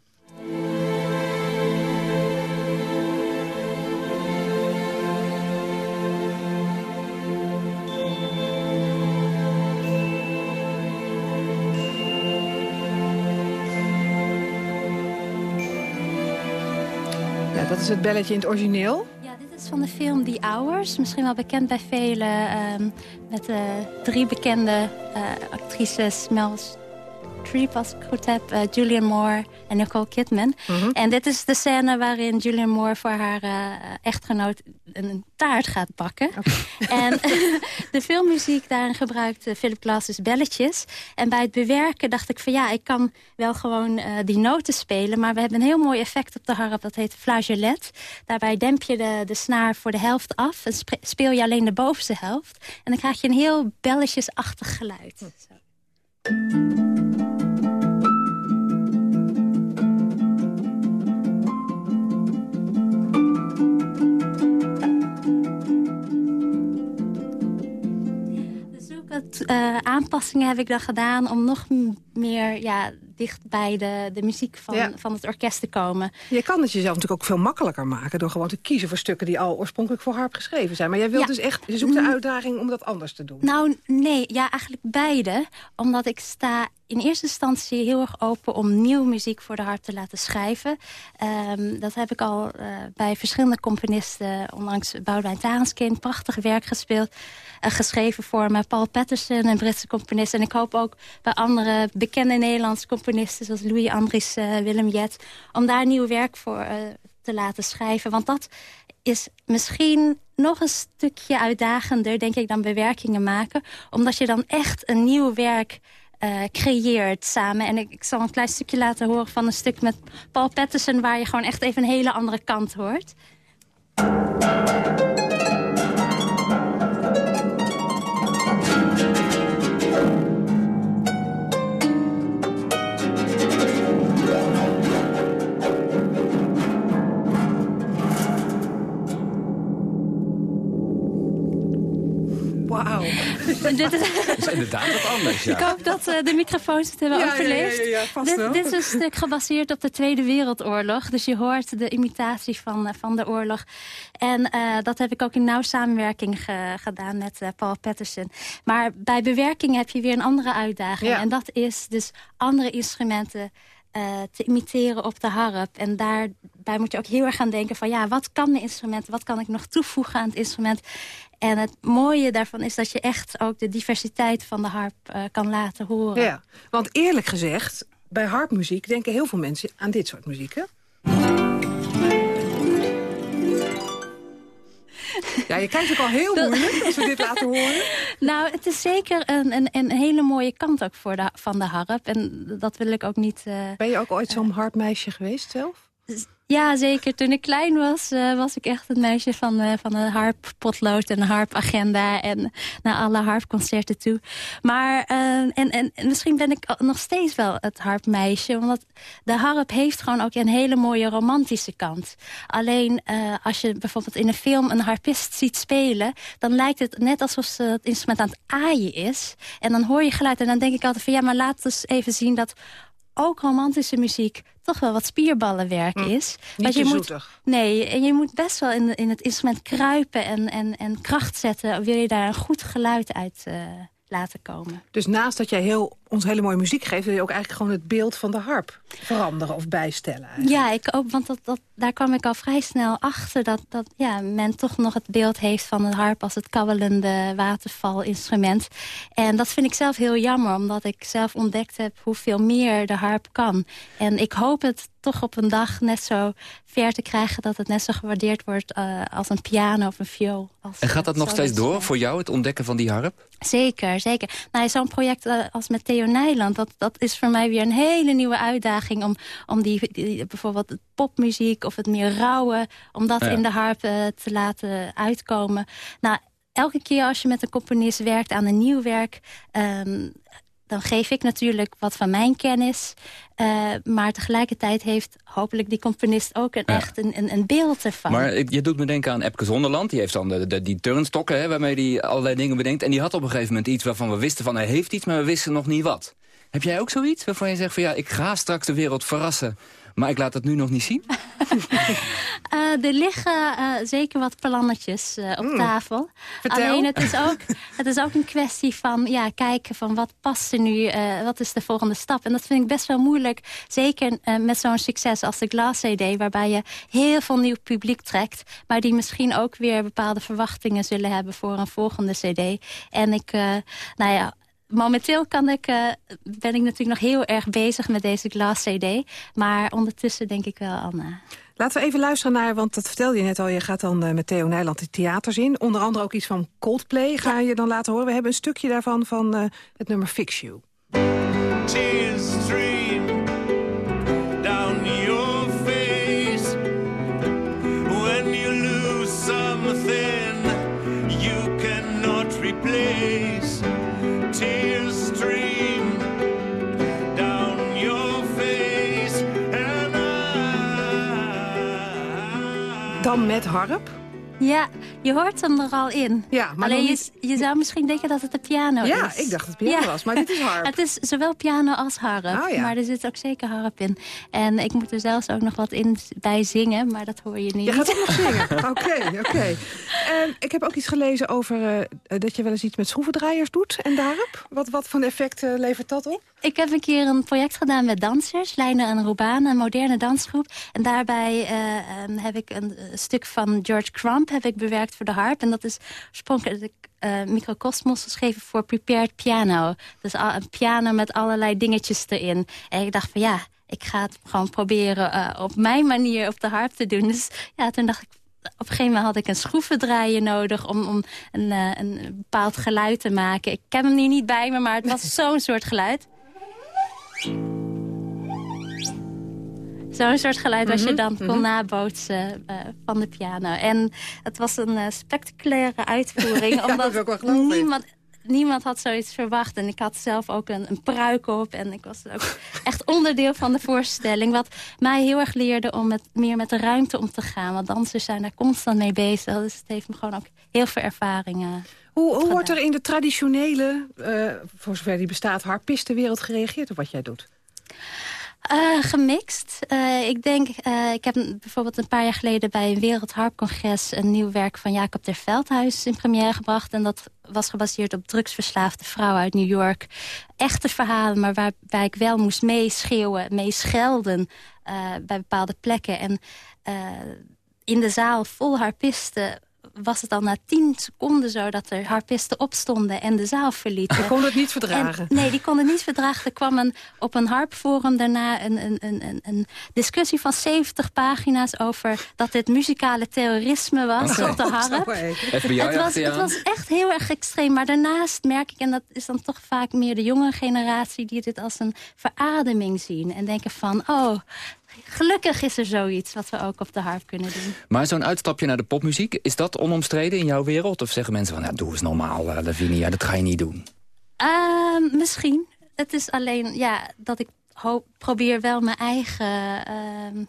Is het belletje in het origineel. Ja, dit is van de film The Hours. Misschien wel bekend bij velen. Um, met uh, drie bekende uh, actrices. Mel Als ik goed heb. Uh, Julianne Moore en Nicole Kidman. Mm -hmm. En dit is de scène waarin Julianne Moore voor haar uh, echtgenoot een taart gaat bakken. Okay. En de filmmuziek daarin gebruikt uh, Philip Glass dus belletjes. En bij het bewerken dacht ik van ja, ik kan wel gewoon uh, die noten spelen. Maar we hebben een heel mooi effect op de harp. Dat heet flageolet. Daarbij demp je de, de snaar voor de helft af. En speel je alleen de bovenste helft. En dan krijg je een heel belletjesachtig geluid. Hm. Zo. Aanpassingen heb ik dan gedaan om nog meer ja, dicht bij de, de muziek van, ja. van het orkest te komen. Je kan het jezelf natuurlijk ook veel makkelijker maken... door gewoon te kiezen voor stukken die al oorspronkelijk voor harp geschreven zijn. Maar jij wilt ja. dus echt, je zoekt de uitdaging om dat anders te doen. Nou, nee, ja, eigenlijk beide. Omdat ik sta in eerste instantie heel erg open om nieuwe muziek voor de harp te laten schrijven. Um, dat heb ik al uh, bij verschillende componisten, ondanks Boudewijn Tarenskind, prachtig werk gespeeld, uh, geschreven voor me. Paul Patterson, een Britse componist. En ik hoop ook bij andere bekende Nederlandse componisten, zoals Louis Andries, uh, Willem Jet, om daar nieuw werk voor te laten schrijven. Want dat is misschien nog een stukje uitdagender, denk ik, dan bewerkingen maken. Omdat je dan echt een nieuw werk uh, creëert samen. En ik, ik, zal een klein stukje laten horen van een stuk met Paul Patterson... waar je gewoon echt even een hele andere kant hoort. Wauw. dit is, is inderdaad wat anders, ja. Ik hoop dat uh, de microfoons het hebben ja, overleefd. Ja, ja, ja, dit, wel. dit, is een stuk gebaseerd op de Tweede Wereldoorlog. Dus je hoort de imitatie van, uh, van de oorlog. En uh, dat heb ik ook in nauw samenwerking ge, gedaan met Paul Patterson. Maar bij bewerking heb je weer een andere uitdaging. En dat is dus andere instrumenten eh, te imiteren op de harp. En daarbij moet je ook heel erg gaan denken van... ja, wat kan mijn instrument? Wat kan ik nog toevoegen aan het instrument? En het mooie daarvan is dat je echt ook de diversiteit van de harp uh, kan laten horen. Ja, want eerlijk gezegd, bij harpmuziek denken heel veel mensen aan dit soort muziek, hè? Ja, je kijkt ook al heel moeilijk als we dit laten horen. Nou, het is zeker een, een, een hele mooie kant ook voor de, van de harp. En dat wil ik ook niet... Uh, ben je ook ooit zo'n harpmeisje geweest zelf? Ja, zeker. Toen ik klein was, uh, was ik echt het meisje van, uh, van een harppotlood en een harpagenda. En naar alle harpconcerten toe. Maar, uh, en, en, en, misschien ben ik nog steeds wel het harpmeisje. Want de harp heeft gewoon ook een hele mooie romantische kant. Alleen als je bijvoorbeeld in een film een harpist ziet spelen... dan lijkt het net alsof het instrument aan het aaien is. En dan hoor je geluid en dan denk ik altijd van... ja, maar laat eens even zien dat ook romantische muziek toch wel wat spierballenwerk hm. is. Niet je moet, Nee, en je moet best wel in, in het instrument kruipen en, en, en kracht zetten... wil je daar een goed geluid uit uh, laten komen. Dus naast dat jij heel, ons hele mooie muziek geeft... wil je ook eigenlijk gewoon het beeld van de harp veranderen of bijstellen? Eigenlijk. Ja, ik ook, want dat, dat, daar kwam ik al vrij snel achter... Dat, dat ja, men toch nog het beeld heeft van de harp... als het kabbelende watervalinstrument. En dat vind ik zelf heel jammer... omdat ik zelf ontdekt heb hoeveel meer de harp kan. En ik hoop het toch op een dag net zo ver te krijgen... dat het net zo gewaardeerd wordt uh, als een piano of een viool. Als, en gaat dat nog steeds door voor jou, het ontdekken van die harp? Zeker, zeker. Nou, Zo'n project uh, als met Theo Nijland... Dat, dat is voor mij weer een hele nieuwe uitdaging... om, om die, die bijvoorbeeld popmuziek of het meer rauwe... om dat ja. in de harp uh, te laten uitkomen. Nou, elke keer als je met een componist werkt aan een nieuw werk... Um, dan geef ik natuurlijk wat van mijn kennis. Uh, maar tegelijkertijd heeft hopelijk die componist ook een, ja. echt een, een, een, beeld ervan. Maar je doet me denken aan Epke Zonderland. Die heeft dan de, de, die turnstokken hè, waarmee hij allerlei dingen bedenkt. En die had op een gegeven moment iets waarvan we wisten van hij heeft iets... maar we wisten nog niet wat. Heb jij ook zoiets waarvan je zegt van ja, ik ga straks de wereld verrassen... Maar ik laat het nu nog niet zien. uh, er liggen uh, zeker wat plannetjes uh, op mm. tafel. Vertel. Alleen het is, ook, het is ook een kwestie van ja, kijken van wat past er nu, wat is de volgende stap. En dat vind ik best wel moeilijk. Zeker met zo'n succes als de Glass CD, waarbij je heel veel nieuw publiek trekt. Maar die misschien ook weer bepaalde verwachtingen zullen hebben voor een volgende CD. En ik, nou ja, momenteel kan ik, uh, ben ik natuurlijk nog heel erg bezig met deze Glass CD. Maar ondertussen denk ik wel aan... Uh... Laten we even luisteren naar, want dat vertelde je net al... je gaat dan uh, met Theo Nijland de theaters in. Onder andere ook iets van Coldplay ga je dan laten horen. We hebben een stukje daarvan van het nummer Fix You. Tears dan met harp? Ja, je hoort hem er al in. Ja, maar Alleen niet... je, je, zou misschien denken dat het de piano ja, is. Ja, ik dacht dat het piano ja. was, maar dit is harp. het is zowel piano als harp, oh, ja. maar er zit ook zeker harp in. En ik moet er zelfs ook nog wat in bij zingen, maar dat hoor je niet. Je gaat ook nog zingen? Oké, oké. En ik heb ook iets gelezen over uh, dat je wel eens iets met schroevendraaiers doet en daarop. Wat, wat voor effect uh, levert dat op? Ik heb een keer een project gedaan met dansers, Lijnen en Ruban, een moderne dansgroep. En daarbij uh, um, heb ik een stuk van George Crump heb ik bewerkt voor de harp. En dat is oorspronkelijk uh, microcosmos geschreven voor prepared piano. Dus een piano met allerlei dingetjes erin. En ik dacht van ja, ik ga het gewoon proberen uh, op mijn manier op de harp te doen. Dus ja, toen dacht ik, op een gegeven moment had ik een schroevendraaier nodig... om, om een, uh, een bepaald geluid te maken. Ik heb hem hier niet bij me, maar het was zo'n soort geluid. Zo'n soort geluid als je dan kon mm -hmm. nabootsen uh, van de piano. En het was een uh, spectaculaire uitvoering. ja, omdat niemand, niemand had zoiets verwacht. En ik had zelf ook een, een pruik op. En ik was ook echt onderdeel van de voorstelling. Wat mij heel erg leerde om met, meer met de ruimte om te gaan. Want dansers zijn daar constant mee bezig. Dus het heeft me gewoon ook heel veel ervaringen hoe, hoe wordt er in de traditionele, uh, voor zover die bestaat, harpistenwereld gereageerd op wat jij doet? Uh, gemixt. Uh, ik denk, uh, ik heb bijvoorbeeld een paar jaar geleden bij een Wereldharpcongres... een nieuw werk van Jacob ter Veldhuis in première gebracht. En dat was gebaseerd op drugsverslaafde vrouwen uit New York. Echte verhalen, maar waarbij ik wel moest meeschreeuwen, meeschelden... bij bepaalde plekken. En in de zaal vol harpisten was het al na tien seconden zo dat er harpisten opstonden en de zaal verlieten. Die konden het niet verdragen? nee, die konden het niet verdragen. Er kwam een, op een harpforum daarna een, een, een, een discussie van 70 pagina's over dat dit muzikale terrorisme was op de harp. het, was, het was echt heel erg extreem. Maar daarnaast merk ik, en dat is dan toch vaak meer de jonge generatie... die dit als een verademing zien en denken van... oh, gelukkig is er zoiets wat we ook op de harp kunnen doen. Maar zo'n uitstapje naar de popmuziek, is dat onomstreden in jouw wereld? Of zeggen mensen van, ja, doe eens normaal, uh, Lavinia, dat ga je niet doen? Uh, misschien. Het is alleen ja, dat ik hoop, probeer wel mijn eigen... Uh,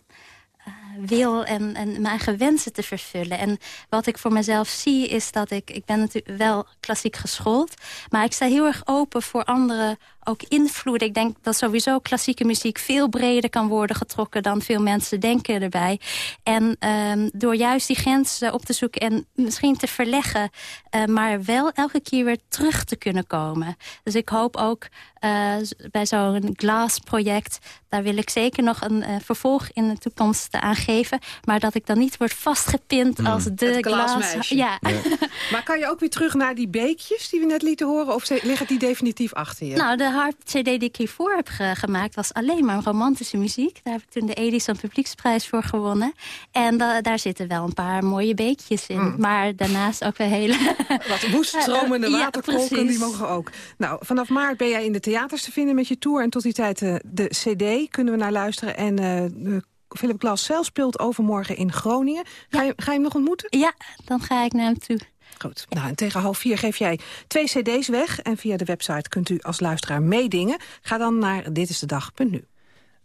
wil en, en mijn eigen wensen te vervullen. En wat ik voor mezelf zie is dat ik... Ik ben natuurlijk wel klassiek geschoold. Maar ik sta heel erg open voor andere ook invloeden. Ik denk dat sowieso klassieke muziek veel breder kan worden getrokken... dan veel mensen denken erbij. En um, door juist die grenzen op te zoeken en misschien te verleggen... Uh, maar wel elke keer weer terug te kunnen komen. Dus ik hoop ook uh, bij zo'n Glass-project... daar wil ik zeker nog een vervolg in de toekomst aan geven. Maar dat ik dan niet word vastgepind mm. als de Glass... Ja. ja. maar kan je ook weer terug naar die beekjes die we net lieten horen? Of liggen die definitief achter je? Nou, de harp-cd die ik hiervoor heb gemaakt... was alleen maar romantische muziek. Daar heb ik toen de Edison Publieksprijs voor gewonnen. En daar zitten wel een paar mooie beekjes in. Mm. Maar daarnaast ook weer hele... Wat woest stromende waterkolken, die mogen ook. Nou, vanaf maart ben jij in de theaters te vinden met je tour. En tot die tijd uh, de cd kunnen we naar luisteren. En uh, Philip Glass zelf speelt overmorgen in Groningen. Ga, je, ga je hem nog ontmoeten? Ja, dan ga ik naar hem toe. Goed. Nou, en tegen half vier geef jij twee cd's weg. En via de website kunt u als luisteraar meedingen. Ga dan naar ditistedag.nu.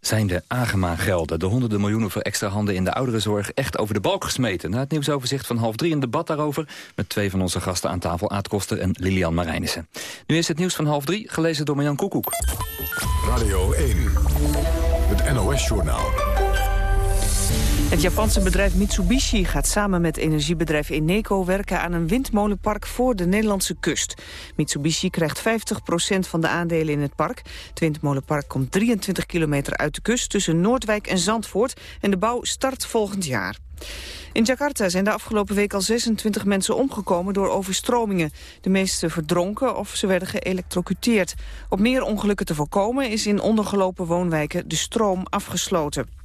Zijn de Agema-gelden, de honderden miljoenen voor extra handen in de ouderenzorg, echt over de balk gesmeten? Na het nieuwsoverzicht van half drie een debat daarover met twee van onze gasten aan tafel, Aad Koster en Lilian Marijnissen. Nu is het nieuws van half drie, gelezen door Marjan Koekoek. Radio 1, het NOS-journaal. Het Japanse bedrijf Mitsubishi gaat samen met energiebedrijf Eneco werken aan een windmolenpark voor de Nederlandse kust. Mitsubishi krijgt 50% van de aandelen in het park. Het windmolenpark komt 23 kilometer uit de kust tussen Noordwijk en Zandvoort en de bouw start volgend jaar. In Jakarta zijn de afgelopen week al 26 mensen omgekomen door overstromingen. De meeste verdronken of ze werden geëlectrocuteerd. Om meer ongelukken te voorkomen is in ondergelopen woonwijken de stroom afgesloten.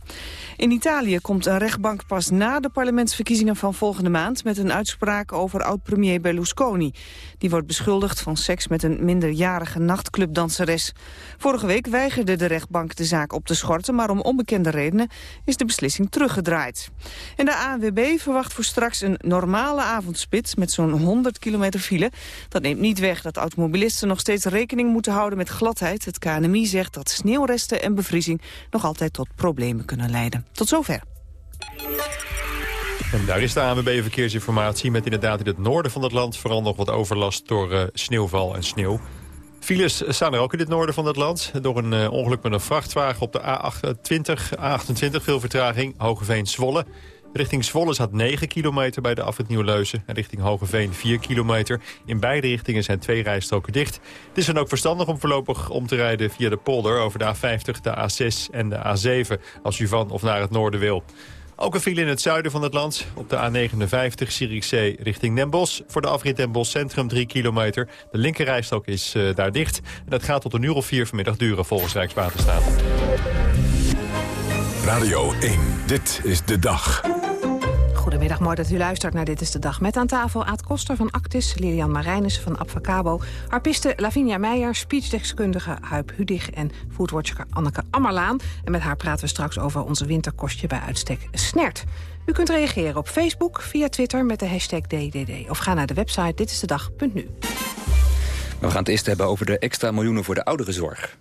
In Italië komt een rechtbank pas na de parlementsverkiezingen van volgende maand... met een uitspraak over oud-premier Berlusconi. Die wordt beschuldigd van seks met een minderjarige nachtclubdanseres. Vorige week weigerde de rechtbank de zaak op te schorten... maar om onbekende redenen is de beslissing teruggedraaid. En de ANWB verwacht voor straks een normale avondspits... met zo'n 100 kilometer file. Dat neemt niet weg dat automobilisten nog steeds rekening moeten houden met gladheid. Het KNMI zegt dat sneeuwresten en bevriezing nog altijd tot problemen kunnen leiden. Tot zover. En daar is de ANWB Verkeersinformatie met inderdaad in het noorden van het land... vooral nog wat overlast door uh, sneeuwval en sneeuw. Files staan er ook in het noorden van het land. Door een uh, ongeluk met een vrachtwagen op de A28, A28 veel vertraging, Hogeveen-Zwolle. Richting Zwolle staat 9 kilometer bij de afrit Nieuw-Leuzen. En richting Hogeveen 4 kilometer. In beide richtingen zijn twee rijstroken dicht. Het is dan ook verstandig om voorlopig om te rijden via de polder... over de A50, de A6 en de A7 als u van of naar het noorden wil. Ook een file in het zuiden van het land. Op de A59 Zierikzee richting Den Bosch. Voor de afrit Den Bosch Centrum 3 kilometer. De linkerrijstrook is uh, daar dicht. En dat gaat tot een uur of vier vanmiddag duren volgens Rijkswaterstaat. Radio 1, dit is de dag. Goedemiddag, mooi dat u luistert naar Dit is de Dag. Met aan tafel Aad Koster van Actis, Lilian Marijnissen van Abfacabo... harpiste Lavinia Meijer, speechdeskundige Huip Hudig... en foodwatcher Anneke Ammerlaan. En met haar praten we straks over onze winterkostje bij uitstek Snert. U kunt reageren op Facebook, via Twitter met de hashtag DDD... of ga naar de website ditistedag.nu. We gaan het eerst hebben over de extra miljoenen voor de ouderenzorg.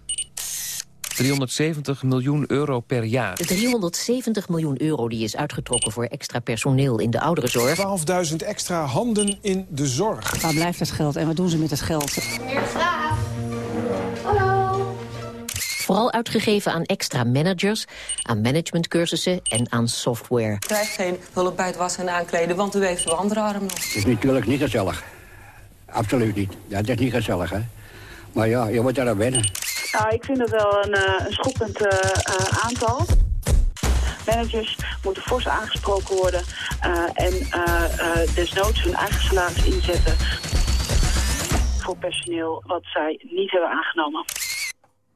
370 miljoen euro per jaar. De 370 miljoen euro die is uitgetrokken voor extra personeel in de ouderenzorg. 12.000 extra handen in de zorg. Waar blijft het geld en wat doen ze met het geld? Heer Graaf. Hallo. vooral uitgegeven aan extra managers, aan managementcursussen en aan software. U krijgt geen hulp bij het wassen en aankleden, want u heeft uw andere arm nog. Het is natuurlijk niet gezellig. Absoluut niet. Ja, het is niet gezellig, hè. Maar ja, je moet daar aan wennen. Nou, ik vind het wel een, uh, een schokkend uh, uh, aantal. Managers moeten fors aangesproken worden en desnoods hun eigen salaris inzetten voor personeel wat zij niet hebben aangenomen.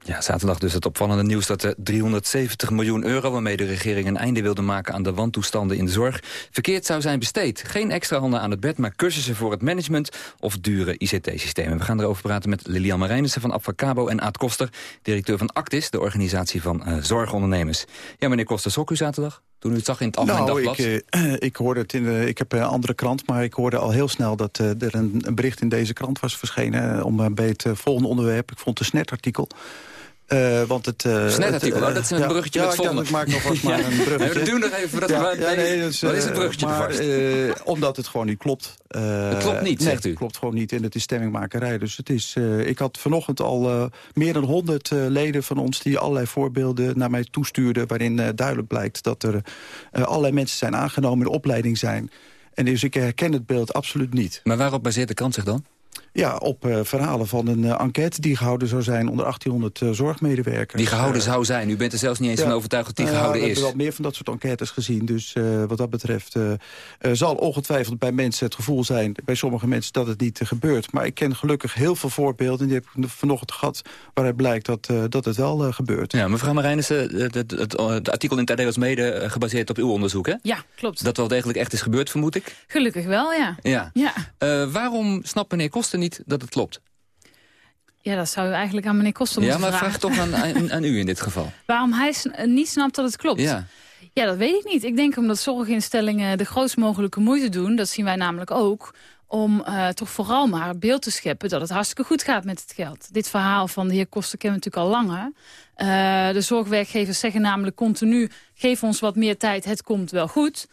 Ja, zaterdag dus het opvallende nieuws dat de 370 miljoen euro... waarmee de regering een einde wilde maken aan de wantoestanden in de zorg... verkeerd zou zijn besteed. Geen extra handen aan het bed, maar cursussen voor het management... of dure ICT-systemen. We gaan erover praten met Lilian Marijnissen van Advocabo... en Aad Koster, directeur van Actis, de organisatie van uh, zorgondernemers. Ja, meneer Koster, schrok u zaterdag? Toen u het zag in het Algemeen nou, Dagblad? Ik, uh, ik hoorde het in de, ik heb een andere krant, maar ik hoorde al heel snel dat uh, er een, een, bericht in deze krant was verschenen om bij het volgende onderwerp. Ik vond het een snetartikel. Uh, want het, uh, het, uh, dat is een ja, bruggetje ja, met. Ja, ik maak nog wel maar een bruggetje. nee, we doen nog even voordat ja, we... Nee, dus, wat is het bruggetje maar, omdat het gewoon niet klopt. het klopt niet, nee, zegt u? het klopt gewoon niet en het is stemmingmakerij. Dus het is, ik had vanochtend al meer dan honderd leden van ons... die allerlei voorbeelden naar mij toestuurden... waarin duidelijk blijkt dat er allerlei mensen zijn aangenomen... in opleiding zijn. En dus ik herken het beeld absoluut niet. Maar waarop baseert de krant zich dan? Ja, op uh, verhalen van een uh, enquête die gehouden zou zijn onder 1800 uh, zorgmedewerkers. Die gehouden zou zijn? U bent er zelfs niet eens ja, van overtuigd dat die Nou gehouden we is? We hebben wel meer van dat soort enquêtes gezien. Dus wat dat betreft zal ongetwijfeld bij mensen het gevoel zijn... bij sommige mensen dat het niet gebeurt. Maar ik ken gelukkig heel veel voorbeelden... en die heb ik vanochtend gehad waaruit blijkt dat, dat het wel gebeurt. Ja, mevrouw Marijnissen, het, het, het, het, artikel in Tadeo was mede gebaseerd op uw onderzoek, hè? Ja, klopt. Dat wel degelijk echt is gebeurd, vermoed ik? Gelukkig wel, ja. Ja. ja. waarom snapt meneer Koster niet dat het klopt? Ja, dat zou u eigenlijk aan meneer Koster moeten vragen. Ja, maar vragen. vraag toch aan, aan, aan, u in dit geval. Waarom hij niet snapt dat het klopt? Ja. Ja, dat weet ik niet. Ik denk omdat zorginstellingen de grootst mogelijke moeite doen. Dat zien wij namelijk ook om uh, toch vooral maar het beeld te scheppen... dat het hartstikke goed gaat met het geld. Dit verhaal van de heer Koster kennen we natuurlijk al langer. Uh, de zorgwerkgevers zeggen namelijk continu... geef ons wat meer tijd, het komt wel goed...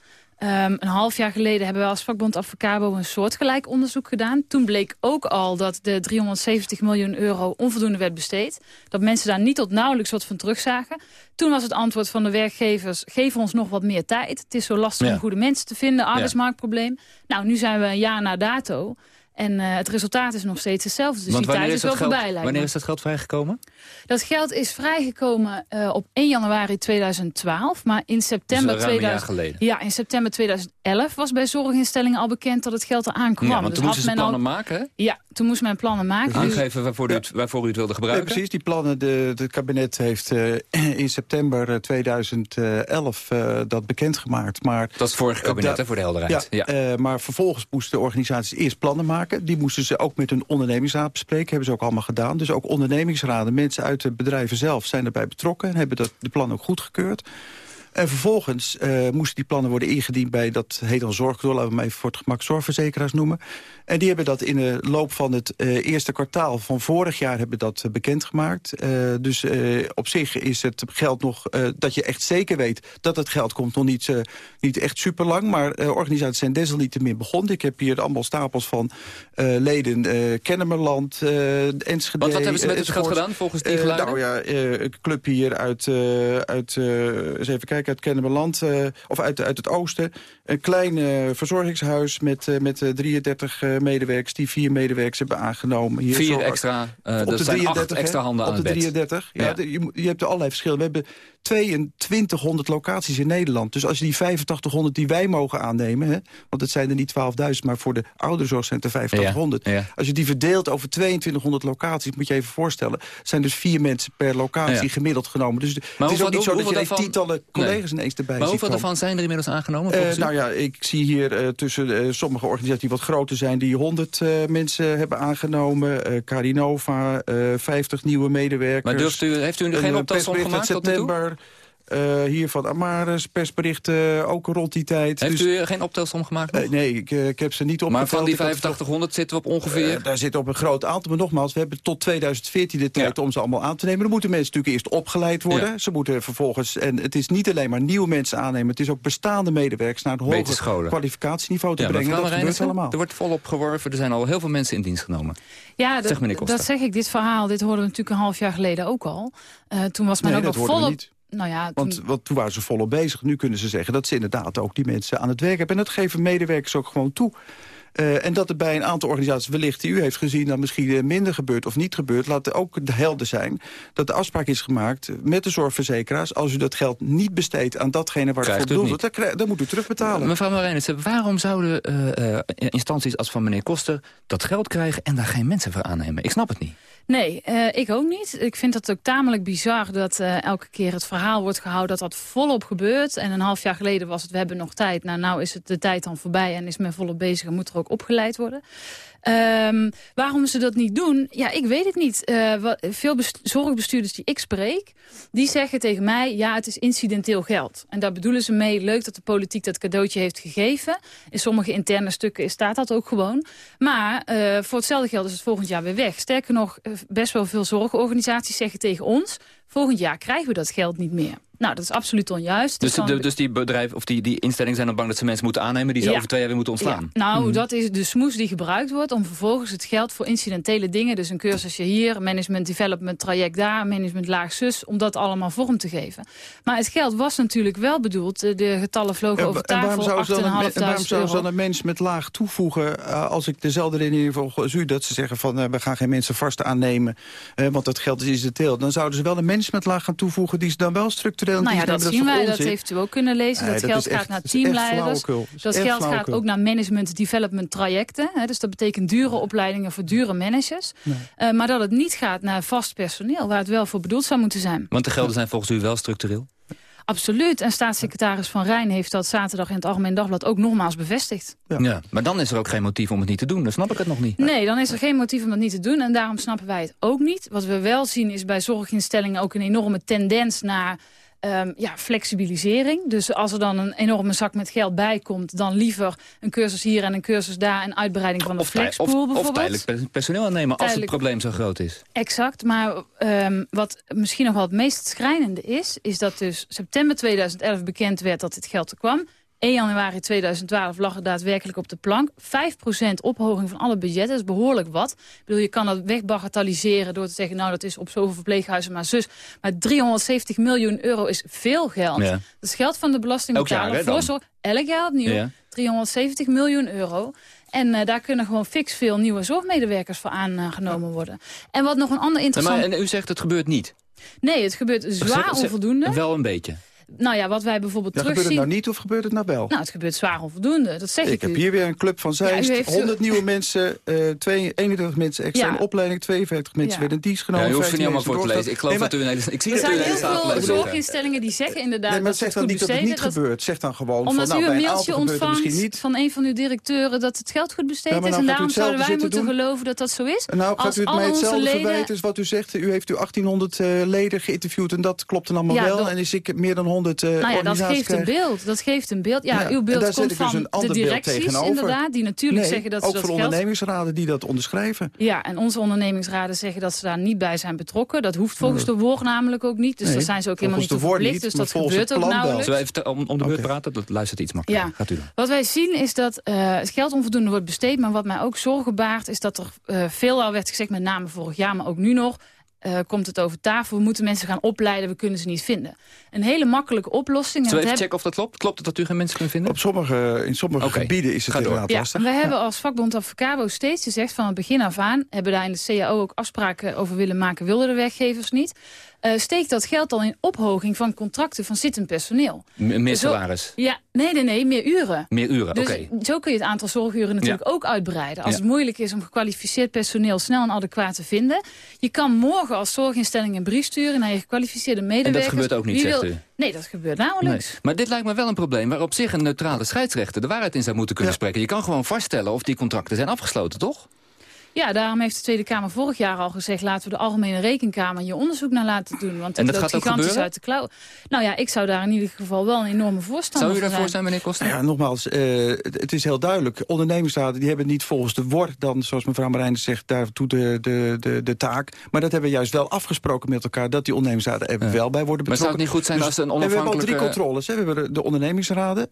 Um, een half jaar geleden hebben wij als vakbond Advocabo een soortgelijk onderzoek gedaan. Toen bleek ook al dat de 370 miljoen euro onvoldoende werd besteed. Dat mensen daar niet tot nauwelijks wat van terugzagen. Toen was het antwoord van de werkgevers, geef ons nog wat meer tijd. Het is zo lastig ja. om goede mensen te vinden, arbeidsmarktprobleem. Nou, nu zijn we een jaar na dato. En uh, het resultaat is nog steeds hetzelfde. Dus Want die tijd is, wel geld, voorbij. Wanneer is dat geld vrijgekomen? Dat geld is vrijgekomen uh, op 1 januari 2012. Maar in september, dus 2000, ja, in september 2011 was bij zorginstellingen al bekend dat het geld eraan kwam. Ja, want toen dus moesten ze plannen al, maken, hè? Ja, toen moest men plannen maken. Aangeven waarvoor, ja. u, het, waarvoor u het wilde gebruiken? Ja, precies, die plannen. De, het kabinet heeft uh, in september 2011 uh, dat bekendgemaakt. Maar, dat is het vorige kabinet, hè, voor de helderheid. Ja, ja. maar vervolgens moesten de organisaties eerst plannen maken. Die moesten ze ook met hun ondernemingsraad bespreken. Hebben ze ook allemaal gedaan. Dus ook ondernemingsraden, mensen uit de bedrijven zelf zijn erbij betrokken... en hebben dat, de plannen ook goedgekeurd. En vervolgens uh, moesten die plannen worden ingediend bij dat heet dan zorgdoel, laten we hem even voor het gemak zorgverzekeraars noemen. En die hebben dat in de loop van het uh, eerste kwartaal van vorig jaar hebben dat uh, bekendgemaakt. dus op zich is het geld nog, dat je echt zeker weet dat het geld komt, nog niet, niet echt super lang. Maar organisaties zijn desalniettemin begonnen. Ik heb hier allemaal stapels van leden Kennemerland, Enschede. Want wat hebben ze met het geld gedaan volgens die geluiden? nou ja, een club hier uit, uit eens even kijken uit Kennemerland, uh, of uit, uit het oosten. Een klein uh, verzorgingshuis met, uh, met 33 medewerkers... die vier medewerkers hebben aangenomen. Hier vier extra, op dat de zijn 33, acht extra handen op aan de het bed. 33, ja. ja. De, je, je hebt er allerlei verschillen. We hebben 2200 locaties in Nederland. Dus als je die 8500 die wij mogen aannemen... Hè, want het zijn er niet 12.000, maar voor de ouderzorg zijn het er 8500. Ja, ja. Als je die verdeelt over 2200 locaties, moet je even voorstellen... zijn dus vier mensen per locatie Ja. gemiddeld genomen. Dus Maar het is ook niet zo dat je daarvan- tientallen collega's ineens erbij Maar hoeveel daarvan zijn er inmiddels aangenomen Eh, nou ja, ik zie hier eh, tussen eh, sommige organisaties die wat groter zijn... die 100 eh, mensen hebben aangenomen. Carinova, eh 50 nieuwe medewerkers. Maar durft u, heeft u er Een, geen optelsom gemaakt tot nu toe? Uh, hier van Amaris, persberichten, ook rond die tijd. Heeft dus, u geen optelsom gemaakt? Uh, nee, ik, ik, heb ze niet opgeteld. Maar van die 8500 zitten we op ongeveer? daar zitten op een groot aantal. Maar nogmaals, we hebben tot 2014 de tijd om ze allemaal aan te nemen. Dan moeten mensen natuurlijk eerst opgeleid worden. Ja. Ze moeten vervolgens, en het is niet alleen maar nieuwe mensen aannemen... het is ook bestaande medewerkers naar het hoger kwalificatieniveau te brengen. Dat gebeurt allemaal. Er wordt volop geworven, er zijn al heel veel mensen in dienst genomen. Ja, zeg, dat zeg ik. Dit verhaal, dit hoorden we natuurlijk een half jaar geleden ook al. Uh, toen was men nee, ook nog volop... Nou ja, toen... want, want toen waren ze volop bezig. Nu kunnen ze zeggen dat ze inderdaad ook die mensen aan het werk hebben. En dat geven medewerkers ook gewoon toe. Uh, en dat er bij een aantal organisaties wellicht die u heeft gezien... dan misschien minder gebeurt of niet gebeurt... laat ook de helder zijn dat de afspraak is gemaakt met de zorgverzekeraars... als u dat geld niet besteedt aan datgene waar het voor bedoeld wordt... Dan, dan, moet u terugbetalen. Mevrouw Marijnissen, waarom zouden uh, uh, instanties als van meneer Koster... dat geld krijgen en daar geen mensen voor aannemen? Ik snap het niet. Nee, uh, ik ook niet. Ik vind het ook tamelijk bizar dat uh, elke keer het verhaal wordt gehouden dat dat volop gebeurt. En een half jaar geleden was het, we hebben nog tijd. Nou, nou is het de tijd dan voorbij en is men volop bezig en moet er ook opgeleid worden. Um, waarom ze dat niet doen? Ja, ik weet het niet. Wat, veel zorgbestuurders die ik spreek, die zeggen tegen mij... ja, het is incidenteel geld. En daar bedoelen ze mee, leuk dat de politiek dat cadeautje heeft gegeven. In sommige interne stukken staat dat ook gewoon. Maar uh, voor hetzelfde geld is het volgend jaar weer weg. Sterker nog, eh, best wel veel zorgorganisaties zeggen tegen ons... volgend jaar krijgen we dat geld niet meer. Nou, dat is absoluut onjuist. Dus, de, dus die bedrijven of die, die instellingen zijn dan bang dat ze mensen moeten aannemen... die ze over twee jaar weer moeten ontslaan? Ja. Nou, mm. dat is de smoes die gebruikt wordt om vervolgens het geld voor incidentele dingen... dus een cursusje hier, management development traject daar... management laag zus, om dat allemaal vorm te geven. Maar het geld was natuurlijk wel bedoeld. De getallen vlogen over tafel, 8.500 euro. En waarom zou ze dan een mens met laag toevoegen... Uh, als ik dezelfde redenering volg als u... dat ze zeggen van uh, we gaan geen mensen vast aannemen... Uh, want dat geld is incidenteel. Dan zouden ze wel een mens met laag gaan toevoegen... die ze dan wel structureel nou ja, dat, zien wij, dat heeft u ook kunnen lezen. dat, geld gaat naar teamleiders. Dat, geld gaat ook naar management development trajecten. Hè, dus dat betekent dure opleidingen voor dure managers. Uh, maar dat het niet gaat naar vast personeel, waar het wel voor bedoeld zou moeten zijn. Want de gelden zijn volgens u wel structureel? Absoluut. En staatssecretaris Van Rijn heeft dat zaterdag in het Algemeen Dagblad ook nogmaals bevestigd. Ja. ja. maar dan is er ook geen motief om het niet te doen. Dan snap ik het nog niet. Nee, dan is er geen motief om het niet te doen. En daarom snappen wij het ook niet. Wat we wel zien is bij zorginstellingen ook een enorme tendens naar um, ja, flexibilisering. Dus als er dan een enorme zak met geld bij komt... dan liever een cursus hier en een cursus daar... en uitbreiding van de flexpool bijvoorbeeld. Of tijdelijk personeel aannemen als het probleem zo groot is. Exact, maar um, wat misschien nog wel het meest schrijnende is... is dat dus september 2011 bekend werd dat dit geld er kwam... 1 januari 2012 lag het daadwerkelijk op de plank. 5% ophoging van alle budgetten is behoorlijk wat. Ik bedoel, je kan dat wegbagatelliseren door te zeggen... nou, dat is op zoveel verpleeghuizen maar zus. Maar 370 miljoen euro is veel geld. Dat is geld van de belastingbetaler. Voorzorg, elk jaar opnieuw. 370 miljoen euro. En uh, daar kunnen gewoon fix veel nieuwe zorgmedewerkers voor aangenomen worden. En wat nog een ander interessant... maar, en u zegt het gebeurt niet? Nee, het gebeurt zwaar onvoldoende. Wel een beetje. Nou ja, wat wij bijvoorbeeld ja, terugzien... Gebeurt het nou niet of gebeurt het nou wel? Nou, het gebeurt zwaar onvoldoende, dat zeg ik Ik heb hier weer een club van Zeist, ja, 100 nieuwe mensen, uh, 21 mensen extra ja. opleiding, 52 mensen ja. werden dienst genomen. Ja, je hoeft er niet allemaal voor te lezen. Ik geloof nee, maar, dat u een hele... Ik zie er dat u een hele staat heel veel zorginstellingen die zeggen inderdaad nee, maar zeg dan niet dat het niet gebeurt. Zeg dan gewoon Omdat van, nou, u een mailtje ontvangt van een van uw directeuren dat het geld goed besteed is. En nou daarom zouden wij moeten geloven dat dat zo is. Nou, gaat u het mij hetzelfde verwijten wat u zegt. U heeft u 1800 leden geïnterviewd en dat klopt dan allemaal wel. En is ik meer dan 100 organisaties dat geeft een beeld. Dat geeft een beeld. Ja, uw beeld komt dus van de directies inderdaad. Die natuurlijk zeggen dat ze ook voor ondernemingsraden die dat onderschrijven. Ja, en onze ondernemingsraden zeggen dat ze daar niet bij zijn betrokken. Dat hoeft volgens de WOR namelijk ook niet. Dus nee, daar zijn ze ook helemaal niet verplicht. Dus dat gebeurt ook nauwelijks. Zullen we even om, om de beurt praten? Dat luistert iets makkelijker. Ja. Gaat u dan. Wat wij zien is dat uh, het geld onvoldoende wordt besteed. Maar wat mij ook zorgen baart is dat er uh, veel al werd gezegd, met name vorig jaar, maar ook nu nog uh, komt het over tafel. We moeten mensen gaan opleiden, we kunnen ze niet vinden. Een hele makkelijke oplossing. Zullen we even checken of dat klopt? Klopt het dat u geen mensen kunt vinden? Op sommige, in sommige okay. gebieden is het inderdaad ja, lastig. We hebben als vakbond Avocabo steeds gezegd van het begin af aan... hebben daar in de CAO ook afspraken over willen maken... wilden de werkgevers niet. Uh, steekt dat geld dan in ophoging van contracten van zittend personeel. M meer salaris? Ja, nee, nee, nee, meer uren. Meer uren, dus oké. Zo kun je het aantal zorguren natuurlijk ja. ook uitbreiden. Als ja. het moeilijk is om gekwalificeerd personeel snel en adequaat te vinden. Je kan morgen als zorginstelling een brief sturen naar je gekwalificeerde medewerkers. En dat gebeurt ook niet, zegt u? Nee, dat gebeurt nauwelijks. Nee. Maar dit lijkt me wel een probleem waar op zich een neutrale scheidsrechter de waarheid in zou moeten kunnen ja. spreken. Je kan gewoon vaststellen of die contracten zijn afgesloten, toch? Ja, daarom heeft de Tweede Kamer vorig jaar al gezegd... laten we de Algemene Rekenkamer hier onderzoek naar laten doen. Want En het dat loopt gaat ook gigantisch gebeuren? uit de klauw. Nou ja, ik zou daar in ieder geval wel een enorme voorstander Zou u daarvoor zijn, meneer Koster? Ja, nogmaals, eh, het, is heel duidelijk. Ondernemingsraden die hebben niet volgens de WOR... dan, zoals mevrouw Marijn zegt, daartoe de, de, de, de taak. Maar dat hebben we juist wel afgesproken met elkaar... dat die ondernemingsraden er wel bij worden Maar zou betrokken. het niet goed zijn Dus- als een en We hebben al drie onafhankelijke- controles. Hè. We hebben de ondernemingsraden...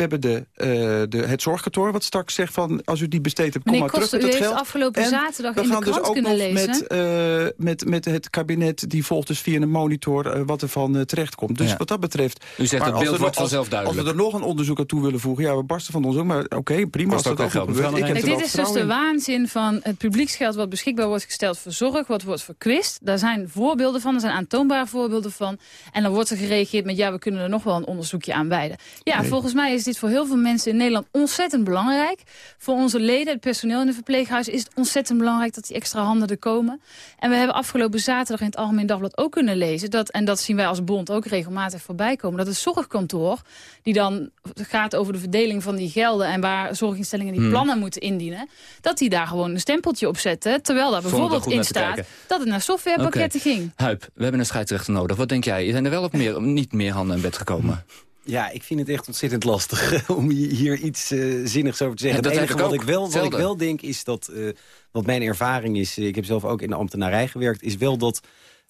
We hebben de, eh, de, het zorgkantoor wat straks zegt van... als u die besteed hebt, kom Meneer maar terug Koster, met u dat heeft geld. afgelopen En zaterdag we in de gaan dus krant ook kunnen nog lezen... Met, eh, met, met het kabinet die volgt dus via een monitor eh, wat er van eh, terechtkomt. Dus Ja. wat dat betreft... U zegt het als beeld er wordt nog- vanzelf duidelijk. Als we er nog een onderzoek aan toe willen voegen... ja, we barsten van ons ook, maar oké, prima. Als ook dat wel ook geld, dit is dus de waanzin van het publieksgeld wat beschikbaar wordt gesteld voor zorg, wat wordt verkwist. Daar zijn voorbeelden van, er zijn aantoonbare voorbeelden van. En dan wordt er gereageerd met ja, we kunnen er nog wel een onderzoekje aan wijden. Ja, Nee. volgens mij is dit voor heel veel mensen in Nederland ontzettend belangrijk. Voor onze leden, het personeel in de verpleeghuizen, is het ontzettend belangrijk dat die extra handen er komen. En we hebben afgelopen zaterdag in het Algemeen Dagblad ook kunnen lezen, dat, en dat zien wij als bond ook regelmatig voorbij komen, dat het zorgkantoor, die dan gaat over de verdeling van die gelden en waar zorginstellingen die Hmm. plannen moeten indienen, dat die daar gewoon een stempeltje op zetten, terwijl daar bijvoorbeeld in staat dat het naar softwarepakketten ging. Huip, we hebben een scheidsrechter nodig. Wat denk jij? Zijn er wel of meer, niet meer handen in bed gekomen? Ja, ik vind het echt ontzettend lastig om hier iets eh, zinnigs over te zeggen. Dat het heb enige ik wat ik, wel, wat ik wel denk is dat, eh, wat mijn ervaring is... eh, ik heb zelf ook in de ambtenarij gewerkt... is wel dat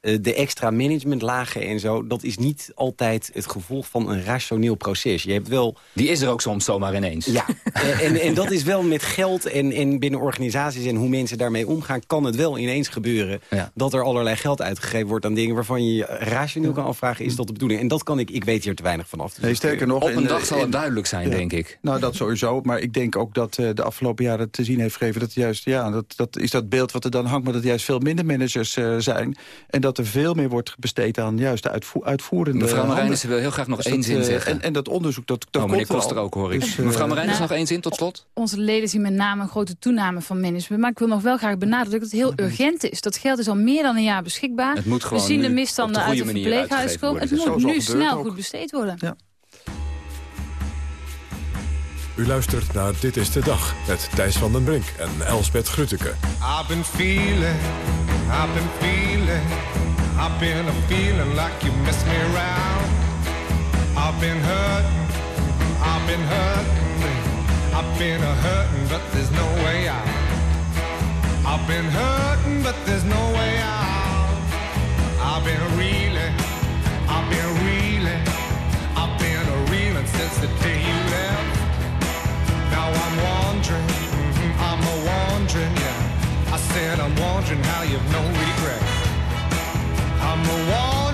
de extra managementlagen en zo... dat is niet altijd het gevolg van een rationeel proces. Je hebt wel... Die is er ook soms zomaar ineens. Ja, eh, en, en dat is wel met geld en, en binnen organisaties... en hoe mensen daarmee omgaan, kan het wel ineens gebeuren... Ja. dat er allerlei geld uitgegeven wordt aan dingen... waarvan je je rationeel kan afvragen, is dat de bedoeling? En dat kan ik, ik weet hier te weinig van af. Dus Nee, sterker nog... Op een dag zal het duidelijk zijn, Ja. denk ik. Nou, dat sowieso. Maar ik denk ook dat eh, de afgelopen jaren te zien heeft gegeven... dat juist, ja, dat, dat is dat beeld wat er dan hangt... maar dat juist veel minder managers eh, zijn. En dat er veel meer wordt besteed aan juist de uitvoer, uitvoerende Mevrouw. Marijnissen wil heel graag nog Dus één dat, zin eh, zeggen. En, en dat onderzoek, dat, dat oh, meneer er Koster ook, hoor ik. Dus, eh, Mevrouw Marijnissen, Nou, nog één zin tot slot? Onze leden zien met name een grote toename van management. Maar ik wil nog wel graag benadrukken dat het heel urgent is. Dat geld is al meer dan een jaar beschikbaar. Het moet gewoon We zien de misstanden de uit de manier verpleeghuis komen. Het moet nu snel goed besteed worden. Ja. U luistert naar Dit is de Dag met Thijs van den Brink en Elsbeth Grutteke. I've been feeling, I've been feeling, I've been a feeling like you messed me around. I've been hurting, I've been hurting, I've been a hurting, but there's no way out. I've been hurting, but there's no way out. I've been reeling, I've been Mhm, I'm a wondering, yeah. I said I'm wondering how you've no regret. I'm a wondering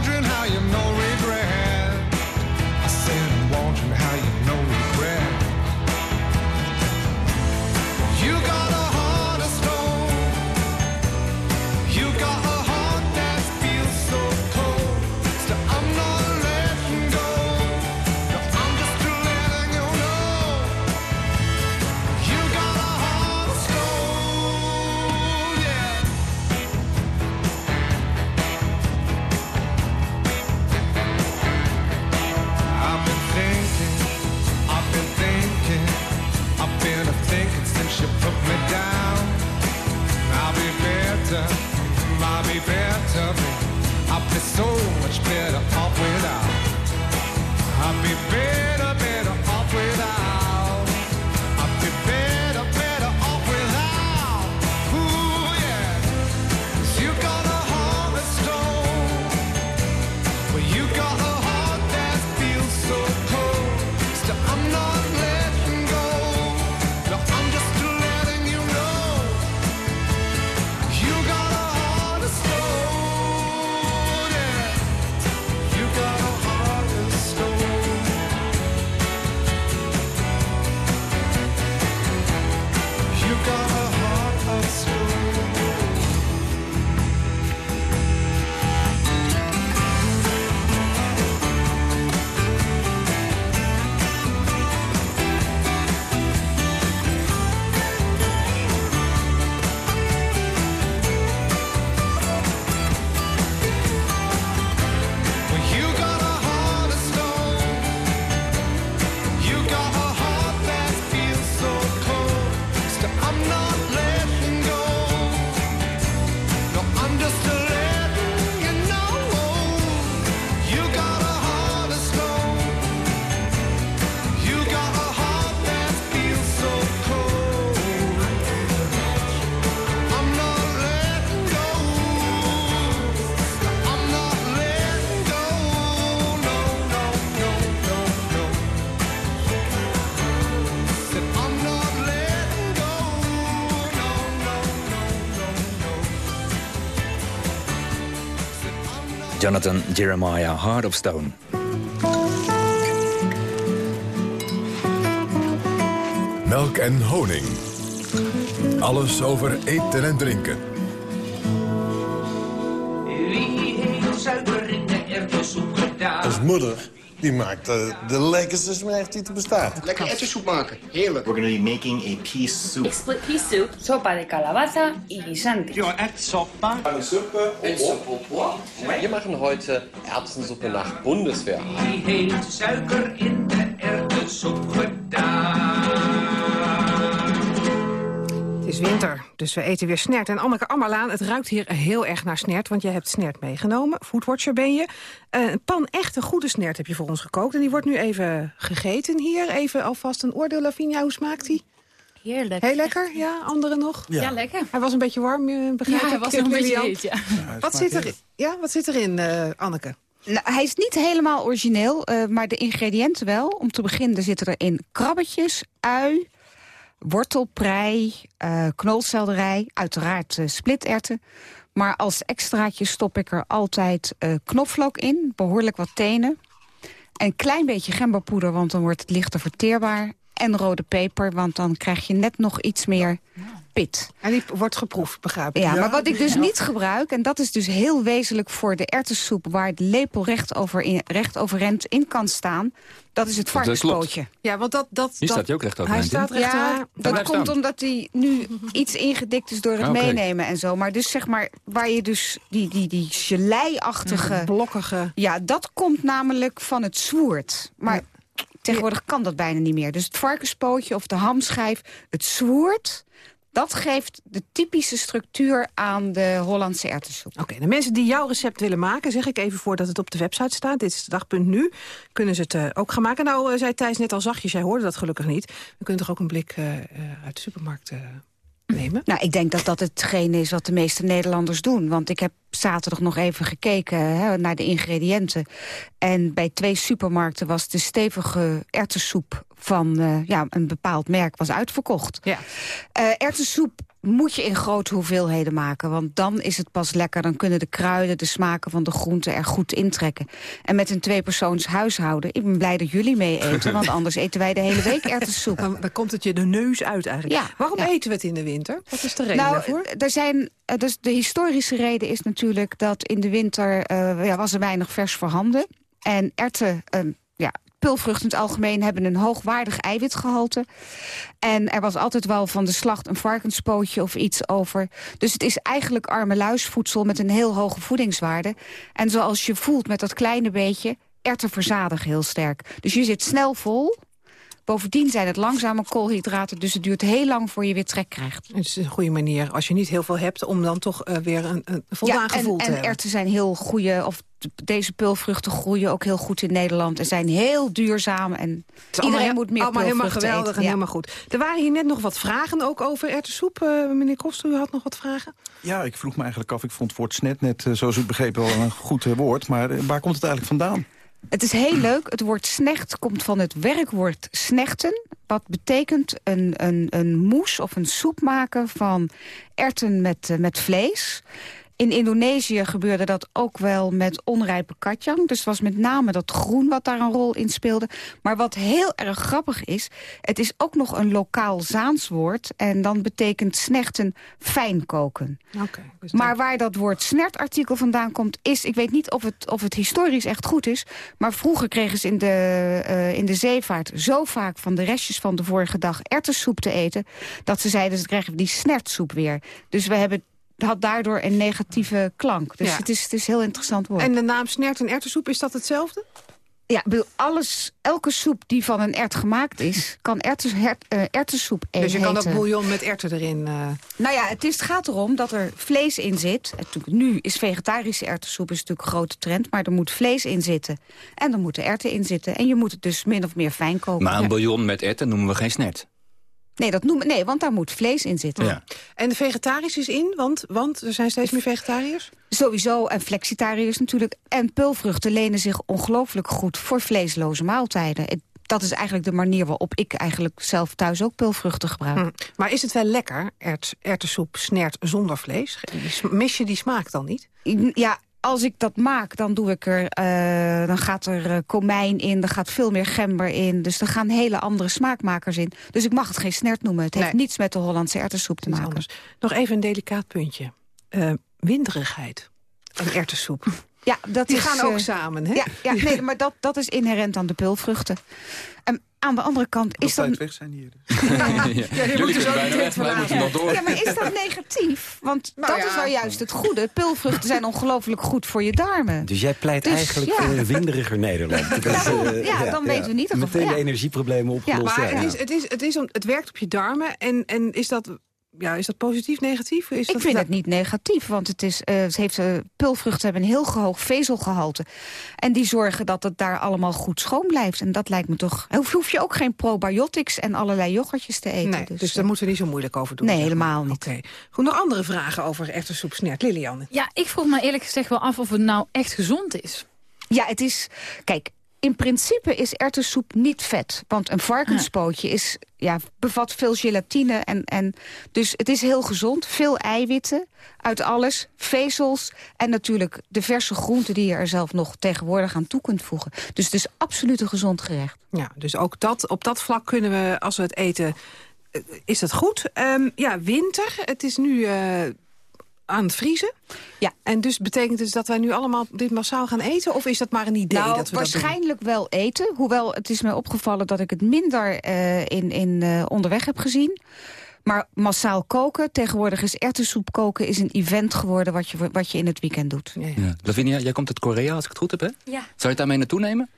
Jonathan Jeremiah, Heart of Stone. Melk en honing. Alles over eten en drinken. Wie heeft suiker in de erwtensoep gedaan? Ons moeder, die maakt eh, de lekkerste smerg die er bestaat. Lekker ettensoep maken. Heerlijk. We're going to be making a pea soup. Split pea soup, sopa de calabaza y guisante. Ja, Erdsopa. Eine Suppe. Wir machen heute Erbsensuppe nach Bundeswehr. Wie heeft suiker in de erwtensoep gedaan? Het is winter, dus we eten weer snert. En Anneke Ammerlaan, het ruikt hier heel erg naar snert... want jij hebt snert meegenomen. Foodwatcher ben je. Eh, een pan echt een goede snert heb je voor ons gekookt. En die wordt nu even gegeten hier. Even alvast een oordeel, Lavinia. Hoe smaakt die? Heerlijk. Heel lekker, ja. Andere nog? Ja, lekker. Hij was een beetje warm, eh, begrijp Ja, ik. hij was nog een beetje heet, ja. Wat zit, er, ja, wat zit erin, eh, Anneke? Nou, hij is niet helemaal origineel, eh, maar de ingrediënten wel. Om te beginnen zitten er in krabbetjes, ui, wortelprei, eh knolselderij, uiteraard eh, splitterten. Maar als extraatje stop ik er altijd eh, knoflook in, behoorlijk wat tenen. Een klein beetje gemberpoeder, want dan wordt het lichter verteerbaar. En rode peper, want dan krijg je net nog iets meer pit. En die wordt geproefd, begrijp ik. Ja, maar wat ik dus niet gebruik, en dat is dus heel wezenlijk voor de erwtensoep... waar de lepel recht, over in, recht overeind in kan staan... dat is het varkenspootje. Ja, want dat... dat Hier dat- staat hij ook recht Hij overeind in. staat recht ja, dat komt staan. omdat hij nu iets ingedikt is door het Ah, meenemen en zo. Maar dus zeg maar, waar je dus die, die, die gelei-achtige... blokkige... Ja, dat komt namelijk van het zwoerd. Maar tegenwoordig kan dat bijna niet meer. Dus het varkenspootje of de hamschijf, het zwoerd... dat geeft de typische structuur aan de Hollandse erwtensoep. Oké, de mensen die jouw recept willen maken, zeg ik even voordat het op de website staat. Dit is de dag.nu. Kunnen ze het eh, ook gaan maken. Nou, eh, zei Thijs net al zachtjes, jij hoorde dat gelukkig niet. We kunnen toch ook een blik eh, uit de supermarkt eh, nemen? Nou, ik denk dat dat hetgeen is wat de meeste Nederlanders doen. Want ik heb zaterdag nog even gekeken hè, naar de ingrediënten. En bij twee supermarkten was de stevige erwtensoep van eh, ja, een bepaald merk was uitverkocht. Ja. Eh erwtensoep moet je in grote hoeveelheden maken. Want dan is het pas lekker. Dan kunnen de kruiden, de smaken van de groenten er goed intrekken. En met een tweepersoons huishouden... ik ben blij dat jullie mee eten, want anders eten wij de hele week erwtensoep. Dan, dan komt het je de neus uit eigenlijk. Ja, Waarom ja. eten we het in de winter? Wat is de reden nou, daarvoor? Er zijn, dus de historische reden is natuurlijk dat in de winter eh, ja, was er weinig vers voorhanden. En erten, eh, ja, pulvruchten in het algemeen hebben een hoogwaardig eiwitgehalte. En er was altijd wel van de slacht een varkenspootje of iets over. Dus het is eigenlijk armeluisvoedsel met een heel hoge voedingswaarde. En zoals je voelt met dat kleine beetje, erten verzadigen heel sterk. Dus je zit snel vol. Bovendien zijn het langzame koolhydraten, dus het duurt heel lang voor je weer trek krijgt. Het is een goede manier, als je niet heel veel hebt... om dan toch eh, weer een, een voldaan ja, gevoel en, te en hebben. erwten zijn heel goede, of deze pulvruchten groeien ook heel goed in Nederland. En zijn heel duurzaam en iedereen moet meer allemaal helemaal geweldig eten. en Ja. helemaal goed. Er waren hier net nog wat vragen ook over erwtensoep. Eh meneer Koster, u had nog wat vragen? Ja, ik vroeg me eigenlijk af. Ik vond het woord snet net, eh, zoals u begreep, wel een goed woord. Maar waar komt het eigenlijk vandaan? Het is heel leuk. Het woord snecht komt van het werkwoord snechten. Wat betekent een, een, een moes of een soep maken van erwten met, eh, met vlees. In Indonesië gebeurde dat ook wel met onrijpe katjang. Dus het was met name dat groen wat daar een rol in speelde. Maar wat heel erg grappig is... het is ook nog een lokaal Zaans woord. En dan betekent snechten fijn koken. Oké. dus Maar waar dat woord snertartikel vandaan komt, is... ik weet niet of het, of het historisch echt goed is... maar vroeger kregen ze in de, eh, in de zeevaart zo vaak... van de restjes van de vorige dag erwtensoep te eten... dat ze zeiden, ze krijgen die snertsoep weer. Dus we hebben had daardoor een negatieve klank. Dus Ja. het, is, het is heel interessant woord. En de naam snert en erwtensoep, is dat hetzelfde? Ja, alles, elke soep die van een ert gemaakt is... kan erwtes, hert, eh, erwtensoep e- Dus je kan ook bouillon met erwten erin... eh, Nou ja, het, is, het gaat erom dat er vlees in zit. Nu is vegetarische erwtensoep is natuurlijk een grote trend... maar er moet vlees in zitten. En er moeten erwten in zitten. En je moet het dus min of meer fijn koken. Maar een Ja. bouillon met erwten noemen we geen snert. Nee, dat noemen, nee, want daar moet vlees in zitten. Ja. En de vegetarisch is in, want, want er zijn steeds meer vegetariërs? Sowieso, en flexitariërs natuurlijk. En pulvruchten lenen zich ongelooflijk goed voor vleesloze maaltijden. Dat is eigenlijk de manier waarop ik eigenlijk zelf thuis ook pulvruchten gebruik. Hm. Maar is het wel lekker, ert, erwtensoep snert zonder vlees? Mis je die smaak dan niet? Ja, als ik dat maak, dan, doe ik er, eh, dan gaat er uh, komijn in, er gaat veel meer gember in. Dus er gaan hele andere smaakmakers in. Dus ik mag het geen snert noemen. Het heeft niets met de Hollandse erwtensoep te maken. Anders. Nog even een delicaat puntje. Uh, winderigheid en erwtensoep. Ja, dat Die is, gaan ook uh, samen, hè? Ja, ja nee, maar dat, dat is inherent aan de pulvruchten. Um, aan de andere kant is dat... weg zijn hier. Dus. ja, Jullie kunnen bijna weg, wij moeten nog door. Ja, maar is dat negatief? Want Nou dat ja. is nou juist het goede. Pulvruchten zijn ongelooflijk goed voor je darmen. Dus jij pleit Dus, eigenlijk ja. voor een winderiger Nederland. Eh, ja, dan weten we ieder geval, Meteen de ja. energieproblemen opgelost. Maar ja. het, is, het, is, het, is om, het werkt op je darmen. En, en is, dat, ja, is dat positief, negatief? Is Ik dat, vind het niet negatief, want het is, eh, het heeft, eh, pulvruchten hebben een heel hoog vezelgehalte. En die zorgen dat het daar allemaal goed schoon blijft. En dat lijkt me toch... Hoef, hoef je ook geen probiotics en allerlei yoghurtjes te eten. Nee, dus, daar moeten we niet zo moeilijk over doen. Nee, helemaal niet. Oké. Goed, nog andere vragen over erwtensoep snert. Liliane. Ja, ik vroeg me eerlijk gezegd wel af of het nou echt gezond is. Ja, het is... Kijk, in principe is erwtensoep niet vet. Want een varkenspootje is, ja, bevat veel gelatine. En, en, dus het is heel gezond. Veel eiwitten uit alles. Vezels. En natuurlijk de verse groenten die je er zelf nog tegenwoordig aan toe kunt voegen. Dus het is absoluut een gezond gerecht. Ja, dus ook dat, op dat vlak kunnen we, als we het eten, eh, is dat goed. Ehm, ja, winter. Het is nu eh, aan het vriezen. Ja. En dus betekent dus dat wij nu allemaal dit massaal gaan eten? Of is dat maar een idee nou, dat we dat doen? waarschijnlijk wel eten. Hoewel het is mij opgevallen dat ik het minder eh, in, in, eh, onderweg heb gezien. Maar massaal koken, tegenwoordig is erwtensoep koken... is een event geworden wat je, wat je in het weekend doet. Ja. Lavinia, jij komt uit Korea, als ik het goed heb, hè? Ja. Zou je het daarmee naartoe nemen?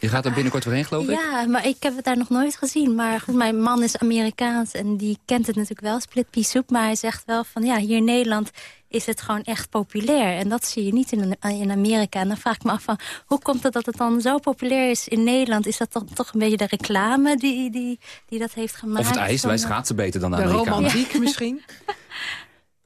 Je gaat er binnenkort weer heen, geloof ik? Ja, maar ik heb het daar nog nooit gezien. Maar goed, mijn man is Amerikaans en die kent het natuurlijk wel, split pea soep. Maar hij zegt wel van ja, hier in Nederland is het gewoon echt populair. En dat zie je niet in, in Amerika. En dan vraag ik me af van, hoe komt het dat het dan zo populair is in Nederland? Is dat toch, toch een beetje de reclame die, die, die dat heeft gemaakt? Of het ijs, wij schaatsen beter dan de, De Amerikanen. romantiek misschien?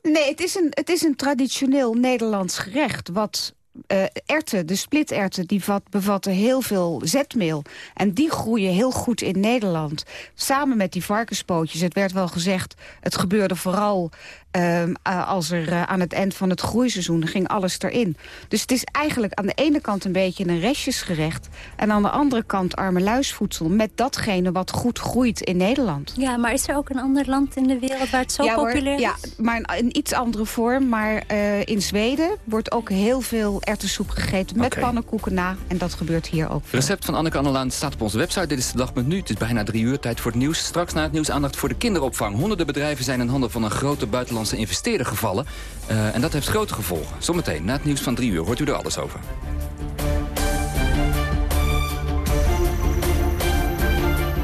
Nee, het is een, het is een traditioneel Nederlands gerecht. Wat eh erten, de spliterten, die vat, bevatten heel veel zetmeel. En die groeien heel goed in Nederland. Samen met die varkenspootjes. Het werd wel gezegd, het gebeurde vooral ehm, eh, als er eh, aan het eind van het groeiseizoen ging alles erin. Dus het is eigenlijk aan de ene kant een beetje een restjesgerecht. En aan de andere kant armeluisvoedsel. Met datgene wat goed groeit in Nederland. Ja, maar is er ook een ander land in de wereld waar het zo ja, hoor, populair ja, is? maar in, in iets andere vorm. Maar eh, in Zweden wordt ook heel veel erwtensoep gegeten met pannenkoeken na. En dat gebeurt hier ook. Het recept van Anneke Annelaan staat op onze website. Dit is de dag met nu. Het is bijna drie uur. Tijd voor het nieuws. Straks na het nieuws aandacht voor de kinderopvang. Honderden bedrijven zijn in handen van een grote buitenlandse investeerder gevallen. Eh, en dat heeft grote gevolgen. Zometeen, na het nieuws van drie uur, hoort u er alles over.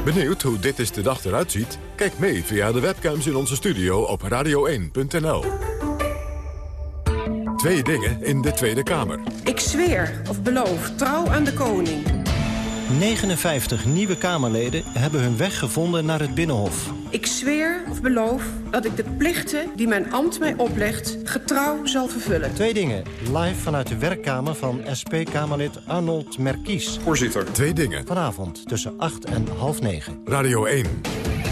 Benieuwd hoe dit is de dag eruit ziet? Kijk mee via de webcams in onze studio op radio1.nl. Twee dingen in de Tweede Kamer. Ik zweer of beloof trouw aan de koning. 59 nieuwe Kamerleden hebben hun weg gevonden naar het Binnenhof. Ik zweer of beloof dat ik de plichten die mijn ambt mij oplegt... getrouw zal vervullen. Twee dingen, live vanuit de werkkamer van SP-Kamerlid Arnold Merkies. Voorzitter. Twee dingen. Vanavond tussen 8 en half 9. Radio 1.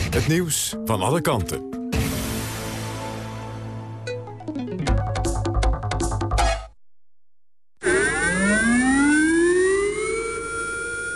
Het nieuws van alle kanten.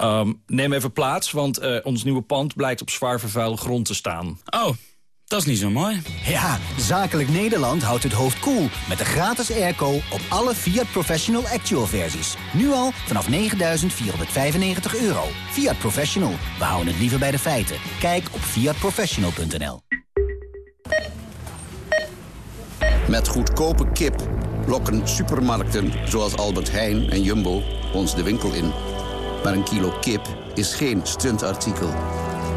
Ehm, neem even plaats, want eh, ons nieuwe pand blijkt op zwaar vervuilde grond te staan. Oh, dat is niet zo mooi. Ja, Zakelijk Nederland houdt het hoofd koel cool met de gratis airco op alle Fiat Professional Actual versies. Nu al vanaf 9.495 euro. Fiat Professional, we houden het liever bij de feiten. Kijk op fiatprofessional.nl Met goedkope kip lokken supermarkten zoals Albert Heijn en Jumbo ons de winkel in. Maar een kilo kip is geen stuntartikel.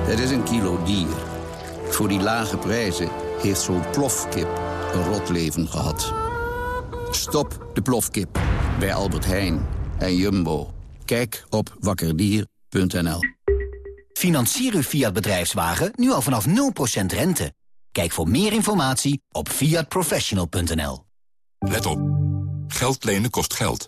Het is een kilo dier. Voor die lage prijzen heeft zo'n plofkip een rot leven gehad. Stop de plofkip. bij Albert Heijn en Jumbo. Kijk op wakkerdier.nl. Financier uw Fiat bedrijfswagen nu al vanaf 0% rente. Kijk voor meer informatie op fiatprofessional.nl. Let op. Geld lenen kost geld.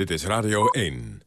Dit is Radio 1.